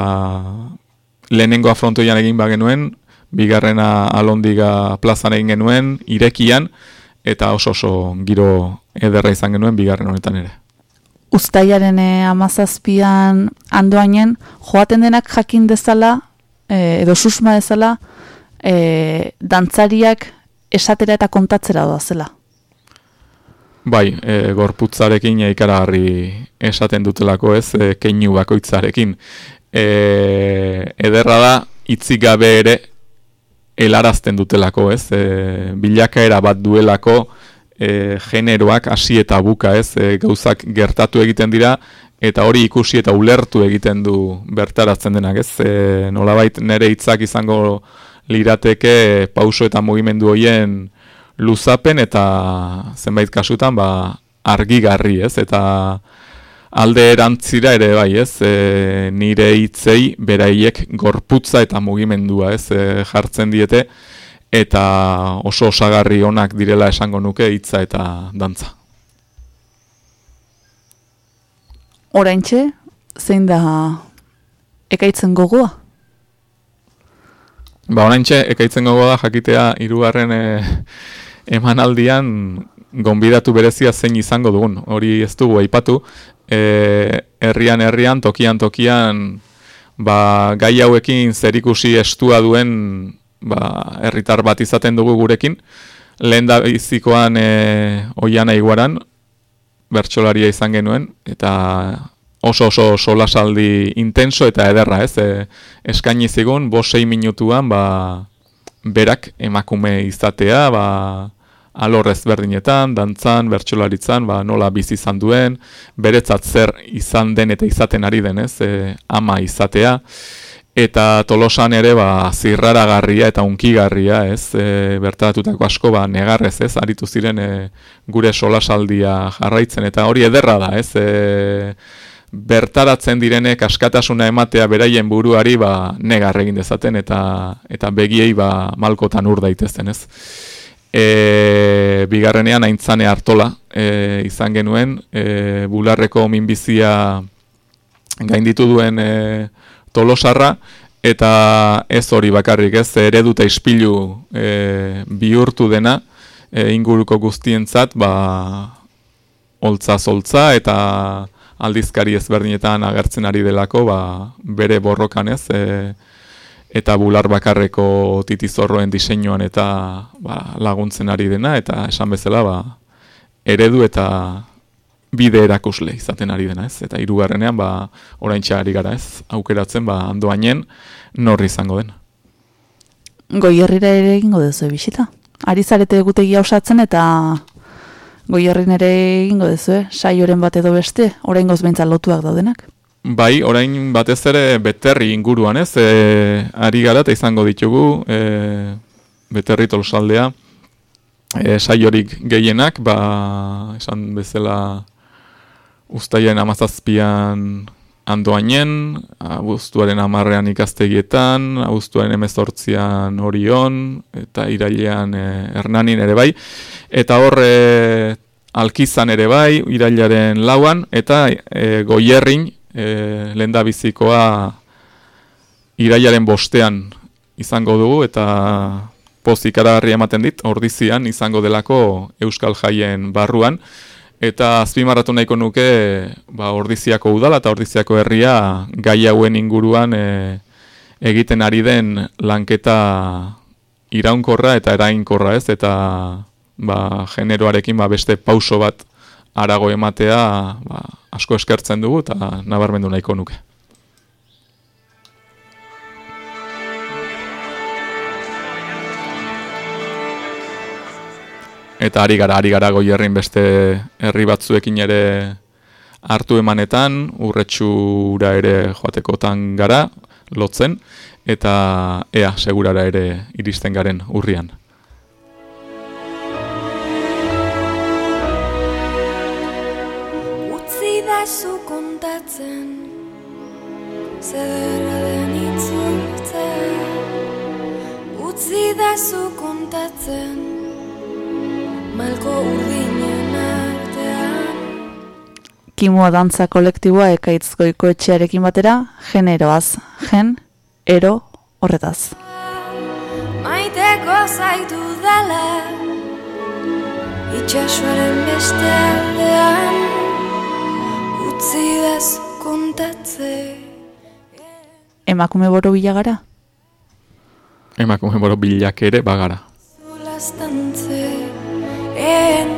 lehenengo afrontoian egin bagenuen, bigarrena alondiga plazan egin genuen, irekian, eta oso oso giro ederra izan genuen bigarren honetan ere. Uztaiaren e, amazazpian andoainen, joaten denak jakin dezala, e, edo susma dezala, e, dantzariak esatera eta kontatzera doa zela. Bai, e, gorputzarekin ikaragarri esaten dutelako ez, e, keinu bakoitzarekin. E, ederra da, itzik gabe ere helarazten dutelako ez, e, bilakaera bat duelako e, generoak hasi eta buka ez, e, gauzak gertatu egiten dira, eta hori ikusi eta ulertu egiten du bertaratzen denak ez, e, nolabait nere hitzak izango lirateke pauso eta mugimendu hoien luzapen eta zenbait kasutan ba argigarri, ez? Eta alde erantzira ere bai, ez? E, nire hitzei beraiek gorputza eta mugimendua, ez? E, jartzen diete eta oso osagarri onak direla esango nuke hitza eta dantza. Oraintxe, zein da ekaitzen gogoa? Ba, oraintxe ekaitzen gogo da jakitea hirugarren e, emanaldian gonbidatu berezia zein izango dugun. Hori ez dugu aipatu. E, herrian herrian, tokian tokian, ba, gai hauekin zerikusi estua duen ba, herritar bat izaten dugu gurekin. Lehen da izikoan e, oian aiguaran, bertxolaria izan genuen, eta oso oso solasaldi intenso eta ederra, ez? E, eskaini zigun, bo sei minutuan, ba, berak emakume izatea, ba, alorrez berdinetan, dantzan, bertxolaritzan, ba, nola bizi izan duen, beretzat zer izan den eta izaten ari den, ez? E, ama izatea, eta tolosan ere, ba, zirraragarria eta unkigarria, ez? E, bertatutako asko, ba, negarrez, ez? Aritu ziren e, gure solasaldia jarraitzen, eta hori ederra da, ez? E, bertaratzen direnek askatasuna ematea beraien buruari ba negar egin dezaten eta eta begiei ba malkotan ur daitezen, ez? E, bigarrenean aintzane hartola e, izan genuen, e, bularreko minbizia gainditu duen e, tolosarra, eta ez hori bakarrik ez, eredu eta ispilu e, bihurtu dena e, inguruko guztientzat, ba, holtza zoltza eta aldizkari ezberdinetan agertzen ari delako, ba, bere borrokan ez, e, eta bular bakarreko titizorroen diseinuan eta ba, laguntzen ari dena, eta esan bezala ba, eredu eta bide erakusle izaten ari dena, ez? Eta hirugarrenean ba oraintza ari gara, ez? Aukeratzen ba andoainen norri izango den. Goierrira ere egingo duzu bisita. Ari zarete egutegia osatzen eta goierrin ere egingo duzu, eh? saioren bat edo beste, oraingoz beintza lotuak daudenak. Bai, orain batez ere beterri inguruan, ez? E, ari gara eta izango ditugu e, beterri tolosaldea e, saiorik gehienak, ba, esan bezala ustaien amazazpian andoainen, abuztuaren amarrean ikastegietan, abuztuaren emezortzian orion, eta irailean e, hernanin ere bai. Eta horre alkizan ere bai, irailaren lauan, eta e, goierrin, e, lenda bizikoa irailaren bostean izango dugu, eta pozik aragarri ematen dit, ordizian izango delako Euskal Jaien barruan, Eta azpimarratu nahiko nuke ba, ordiziako udala eta ordiziako herria gai hauen inguruan e, egiten ari den lanketa iraunkorra eta erainkorra ez, eta ba, generoarekin ba, beste pauso bat arago ematea ba, asko eskertzen dugu eta nabarmendu nahiko nuke. Eta ari gara, ari gara goierrin beste herri batzuekin ere hartu emanetan, urretxura ere joatekotan gara, lotzen, eta ea, segurara ere iristen garen urrian. Zu kontatzen Zederra den itzultzen Utzi da zu kontatzen Malko urdinen artean. Kimua dantza kolektiboa ekaitz goiko etxearekin batera, generoaz, gen, ero, horretaz. Maiteko zaitu dala Itxasuaren beste aldean Utzi kontatzen Emakume boro bilagara? Emakume boro bilak ere bagara. Zulastantze En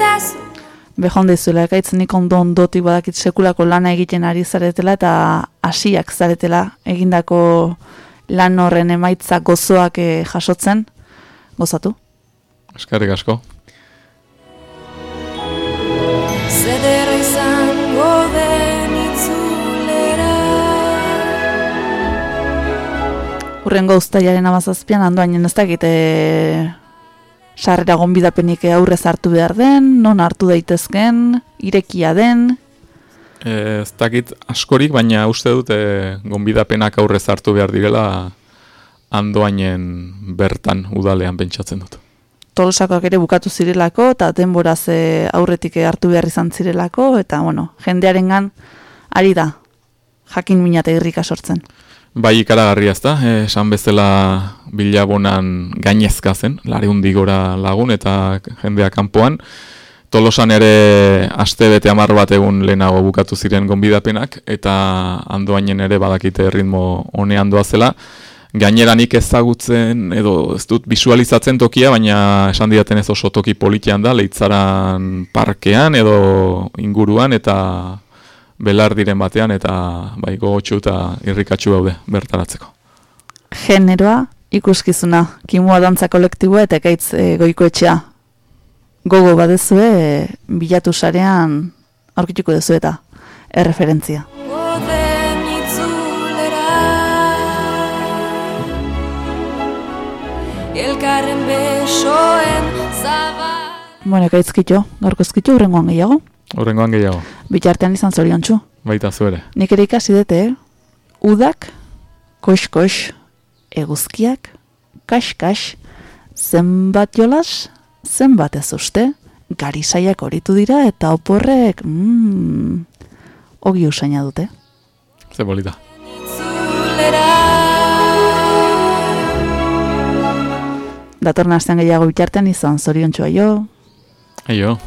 da zu Behon dizuela, ekaitz nik ondo ondotik badakit sekulako lana egiten ari zaretela eta hasiak zaretela egindako lan horren emaitza gozoak eh, jasotzen, gozatu. Eskerrik asko. Urrengo uztailaren amazazpian handoainen ez dakit e, sarrera gonbidapenik aurrez hartu behar den, non hartu daitezken, irekia den, E, ez dakit askorik, baina uste dut e, gonbidapenak aurrez hartu behar direla andoainen bertan udalean pentsatzen dut. tolosakoak ere bukatu zirelako, eta denboraz e, aurretik hartu behar izan zirelako, eta bueno, jendearengan ari da, jakin minate irrika sortzen. Bai ikaragarria ezta, eh, esan bezala bilabonan gainezka zen, lareun digora lagun eta jendea kanpoan. Tolosan ere aste bete amar bat egun lehenago bukatu ziren gonbidapenak, eta andoainen ere badakite ritmo honean doazela. Gainera nik ezagutzen, edo ez dut visualizatzen tokia, baina esan didaten ez oso toki politian da, leitzaran parkean edo inguruan, eta belar diren batean, eta bai gogotxu eta irrikatxu daude bertaratzeko. Generoa, ikuskizuna, kimua dantza kolektiboa eta ekaitz e, goikoetxea. Gogo badezue, e, bilatu sarean aurkituko duzu eta erreferentzia. Elkarren besoen zabal Bueno, ekaitz kitxo, gaurko ezkitxo, urrengoan gehiago. Horrengoan gehiago, Bitartean izan zoriontsu. baita zuere. Nik ere ikasi dute, eh? Udak, kox-kox, eguzkiak, kas-kas, zenbat jolas, zenbat ez uste, garisaiak horitu dira eta oporrek mm, ogi usaina dute. Ze bolita. Datorren astean gehiago bitartean izan zorion jo. Aio.